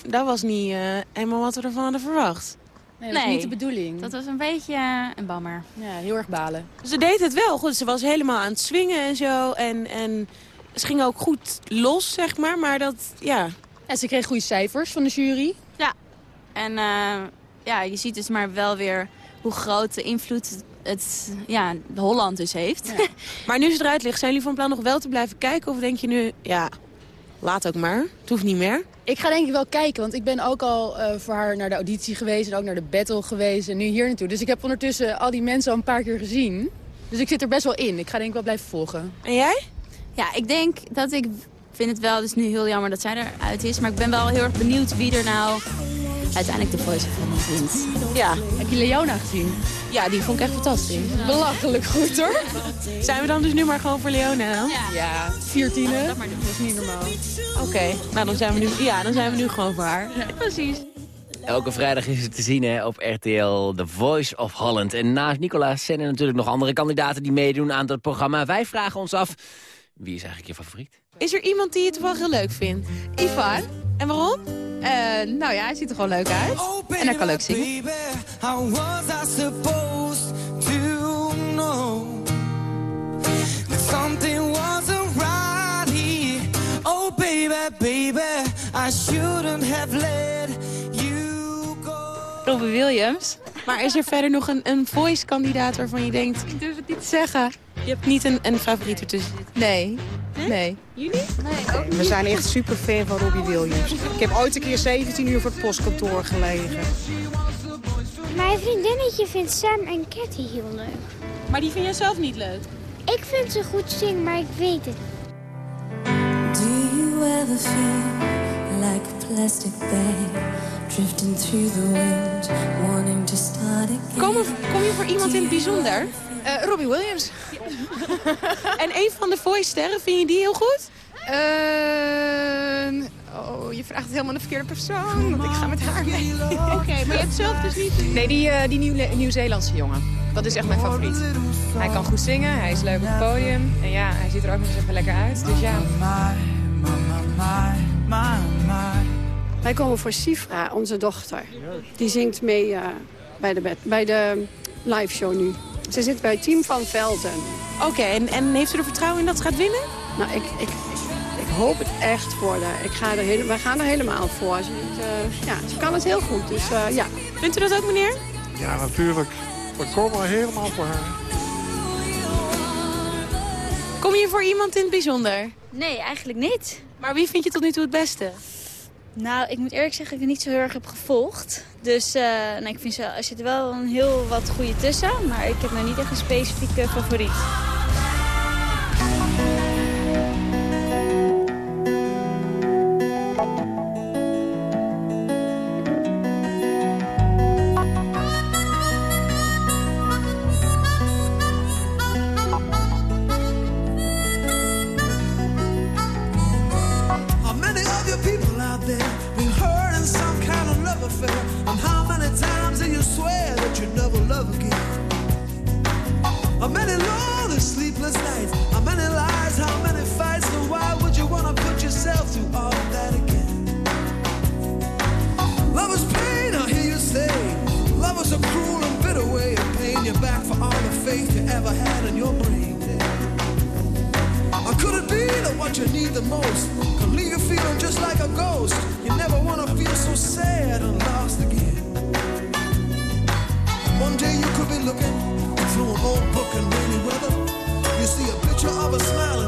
Dat was niet eh, helemaal wat we ervan hadden verwacht. Nee, dat is niet de bedoeling. Dat was een beetje eh, een bammer. Ja, heel erg balen. Ze deed het wel goed. Ze was helemaal aan het swingen en zo. En, en ze ging ook goed los, zeg maar. Maar dat, ja... En ze kreeg goede cijfers van de jury. Ja. En eh, ja, je ziet dus maar wel weer hoe groot de invloed het, ja, Holland dus heeft. Maar nu ze eruit ligt, zijn jullie van plan nog wel te blijven kijken? Of denk je nu, ja, laat ook maar. Het hoeft niet meer. Ik ga denk ik wel kijken, want ik ben ook al eh, voor haar naar de auditie geweest... en ook naar de battle geweest en nu hier naartoe. Dus ik heb ondertussen al die mensen al een paar keer gezien. Dus ik zit er best wel in. Ik ga denk ik wel blijven volgen. En jij? Ja, ik denk dat ik vind het wel dus nu heel jammer dat zij eruit is. Maar ik ben wel heel erg benieuwd wie er nou uiteindelijk de Voice of Holland wint. Ja. Heb je Leona gezien? Ja, die vond ik echt fantastisch. Belachelijk goed hoor. Zijn we dan dus nu maar gewoon voor Leona dan? Ja, vier tienen. Dat is niet normaal. Oké, nou dan zijn, we nu, ja, dan zijn we nu gewoon voor haar. Precies. Elke vrijdag is het te zien hè, op RTL The Voice of Holland. En naast Nicolaas zijn er natuurlijk nog andere kandidaten die meedoen aan dat programma. Wij vragen ons af, wie is eigenlijk je favoriet? Is er iemand die je toevallig heel leuk vindt? Ivan. En waarom? nou ja, hij ziet er gewoon leuk uit. en hij kan leuk zingen. Something wasn't right here? Oh, baby, baby, I shouldn't have let you go. Robbie Williams. Maar is er verder nog een, een voice-kandidaat waarvan je denkt... Ik durf het niet te zeggen. Je hebt niet een, een favoriet ertussen Nee. Nee. Jullie? We zijn echt super fan van Robbie Williams. Ik heb ooit een keer 17 uur voor het postkantoor gelegen. Mijn vriendinnetje vindt Sam en Cathy heel leuk. Maar die vind jij zelf niet leuk? Ik vind ze goed zingen, maar ik weet het. Do you ever feel like a plastic bag drifting through the wind, wanting to start again? Kom, kom je voor iemand in het bijzonder? Eh, Robbie Williams. en een van de voice-sterren, vind je die heel goed? Ehm, oh, je vraagt het helemaal de verkeerde persoon. Want ik ga met haar mee. Oké, maar je hebt zelf dus niet... Nee, die, eh, die Nieuw- Nieuw-Zeelandse jongen. Dat is echt mijn favoriet. Hij kan goed zingen, hij is leuk op het podium. En ja, hij ziet er ook nog eens even lekker uit. Dus ja. Wij komen voor Sifra, onze dochter. Die zingt mee eh, bij, de, bed- bij de live show nu. Ze zit bij het team van Velden. Oké, en, en heeft u er vertrouwen in dat ze gaat winnen? Nou, ik, ik, ik hoop het echt voor haar. Ik ga er hele, wij gaan er helemaal voor. Ze, eh, ja, ze kan het heel goed, dus eh, ja. Vindt u dat ook, meneer? Ja, natuurlijk. We komen helemaal voor haar. Kom je voor iemand in het bijzonder? Nee, eigenlijk niet. Maar wie vind je tot nu toe het beste? Nou, ik moet eerlijk zeggen dat ik het niet zo heel erg heb gevolgd. Dus eh, nou, ik vind ze, er zit wel een heel wat goede tussen. Maar ik heb nou niet echt een specifieke favoriet. Affair? And how many times do you swear that you never love again? How many lonely, sleepless nights? How many lies? How many fights? And why would you want to put yourself through all of that again? Love is pain, I hear you say. Love is a cruel and bitter way of paying you back for all the faith you ever had in your brain. Or could it be that what you need the most can leave you feeling just like a ghost? You never so sad and lost again. One day you could be looking through an old book in rainy weather. You see a picture of her smiling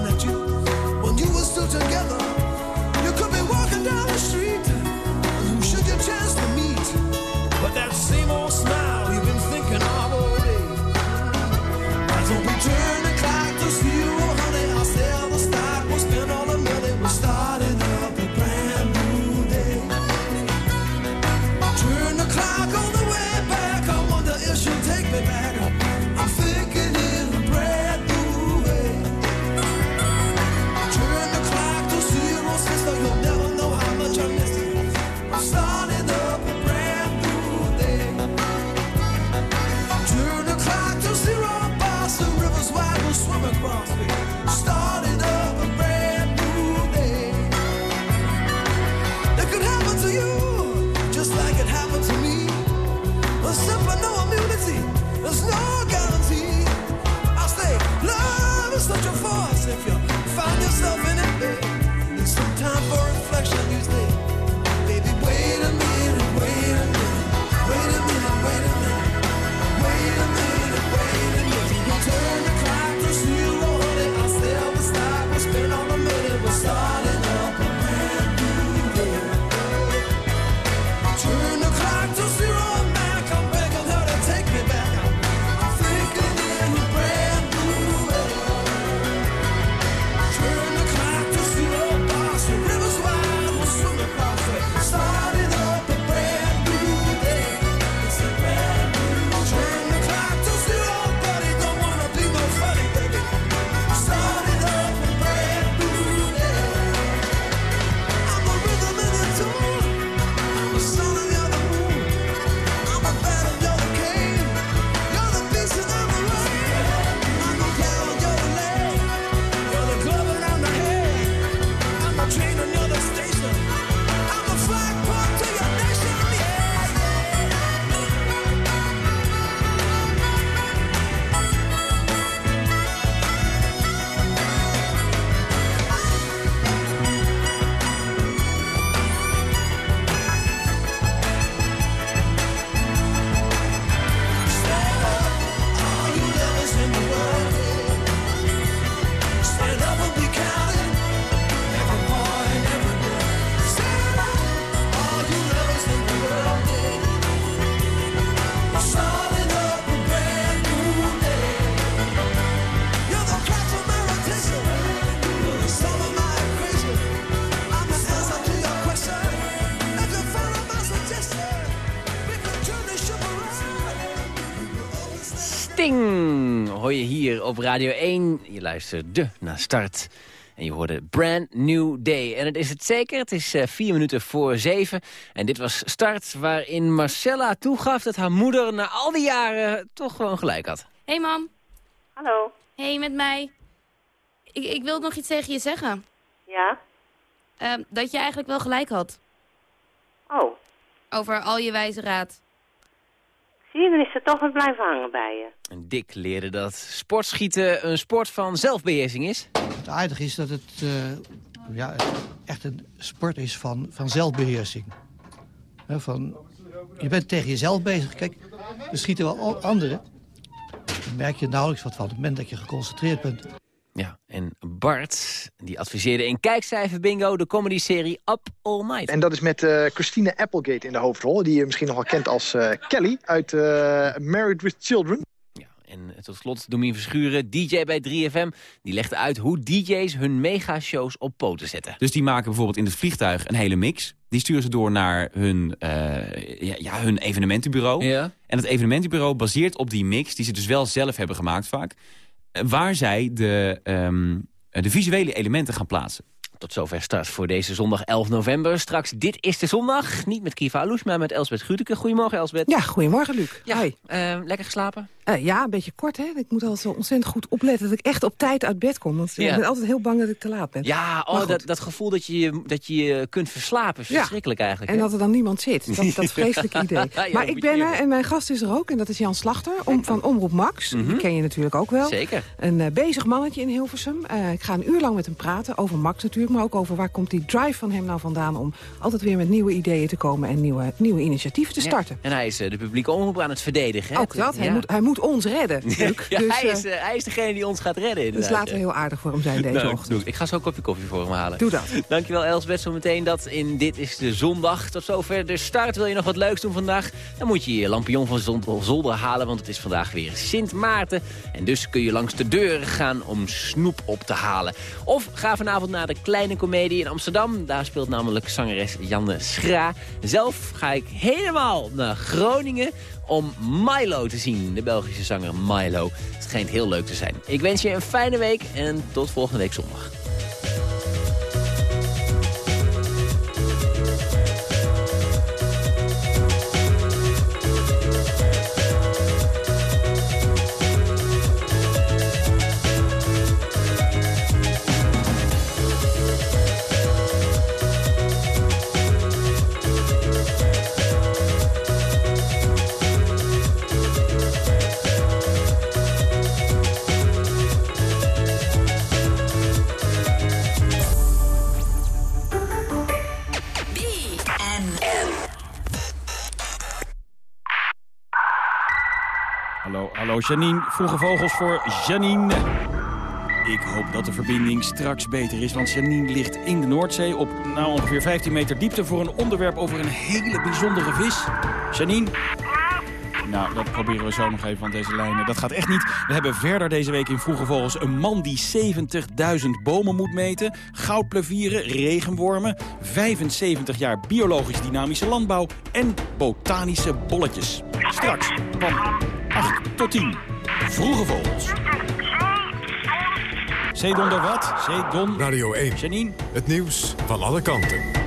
Radio 1. Je luisterde naar start. En je hoorde Brand New Day. En het is het zeker. Het is eh, vier minuten voor zeven. En dit was start waarin Marcella toegaf dat haar moeder na al die jaren toch gewoon gelijk had. Hey mam. Hallo. Hey, met mij. Ik, ik wil nog iets tegen je zeggen. Ja? Ehm, dat je eigenlijk wel gelijk had. Oh, Over al je wijze raad. Zie je, dan is er toch wat blijven hangen bij je. En Dick leerde dat sportschieten een sport van zelfbeheersing is. Het aardige is dat het eh, ja, echt een sport is van, van zelfbeheersing. Hè, van, je bent tegen jezelf bezig. Kijk, er schieten wel anderen. Daar merk je nauwelijks wat van op het moment dat je geconcentreerd bent. Ja, en Bart. Die adviseerde in Kijkcijfer Bingo de comedy-serie Up All Night. En dat is met eh, Christine Applegate in de hoofdrol. Die je misschien nog wel kent als eh, Kelly uit eh, Married with Children. En tot slot Domien Verschuren, DJ bij 3FM. Die legde uit hoe DJ's hun megashows op poten zetten. Dus die maken bijvoorbeeld in het vliegtuig een hele mix. Die sturen ze door naar hun, eh, ja, ja, hun evenementenbureau. Ja. En het evenementenbureau baseert op die mix... die ze dus wel zelf hebben gemaakt vaak... waar zij de, ehm, de visuele elementen gaan plaatsen. Tot zover start voor deze zondag 11 november. Straks Dit is de Zondag. Niet met Kiva Alous, maar met Elsbeth Grudeke. Goedemorgen, Elsbeth. Ja, goedemorgen, Luc. Ja, Hoi. eh, lekker geslapen? Eh, ja, een beetje kort, hè. Ik moet altijd zo ontzettend goed opletten dat ik echt op tijd uit bed kom. Want Ja. ik ben altijd heel bang dat ik te laat ben. Ja, oh, dat, dat gevoel dat je, je- dat je kunt verslapen is Ja. verschrikkelijk eigenlijk. En hè? dat er dan niemand zit. Dat, dat vreselijke idee. Ja, maar ik ben er en mijn gast is er ook. En dat is Jan Slachter om, van Omroep Max. Mhm. Die ken je natuurlijk ook wel. Zeker. Een eh, bezig mannetje in Hilversum. Eh, ik ga een uur lang met hem praten over Max natuurlijk. Maar ook over waar komt die drive van hem nou vandaan... om altijd weer met nieuwe ideeën te komen en nieuwe, nieuwe initiatieven te Ja. starten. En hij is eh, de publieke omroep aan het verdedigen. hè? Ook dat. Hij, Ja. moet, hij moet ons redden, Luc. Ja, dus, hij, eh, is, eh, hij is degene die ons gaat redden dus inderdaad. laten we heel aardig voor hem zijn deze Nou, ochtend. ik. ga zo een kopje koffie voor hem halen. Doe dat. Dankjewel Elsbeth. Zometeen dat in Dit is de Zondag. Tot zover de start. Wil je nog wat leuks doen vandaag? Dan moet je je lampion van zolder halen. Want het is vandaag weer Sint Maarten. En dus kun je langs de deuren gaan om snoep op te halen. Of ga vanavond naar de Kleine Comedie in Amsterdam. Daar speelt namelijk zangeres Janne Schra. Zelf ga ik helemaal naar Groningen om Milo te zien. De Belgische zanger Milo. Het schijnt heel leuk te zijn. Ik wens je een fijne week en tot volgende week zondag. Janine. Vroege vogels voor Janine. Ik hoop dat de verbinding straks beter is, want Janine ligt in de Noordzee op nou, ongeveer 15 meter diepte voor een onderwerp over een hele bijzondere vis. Janine? Nou, dat proberen we zo nog even, want deze lijnen, dat gaat echt niet. We hebben verder deze week in Vroege Vogels een man die 70.000 bomen moet meten. Goudplevieren, regenwormen, 75 jaar biologisch dynamische landbouw en botanische bolletjes. Straks van 8 tot 10. Vroege Vogels. Zeedonder wat? Zeedon. Radio 1. Janine. Het nieuws van alle kanten.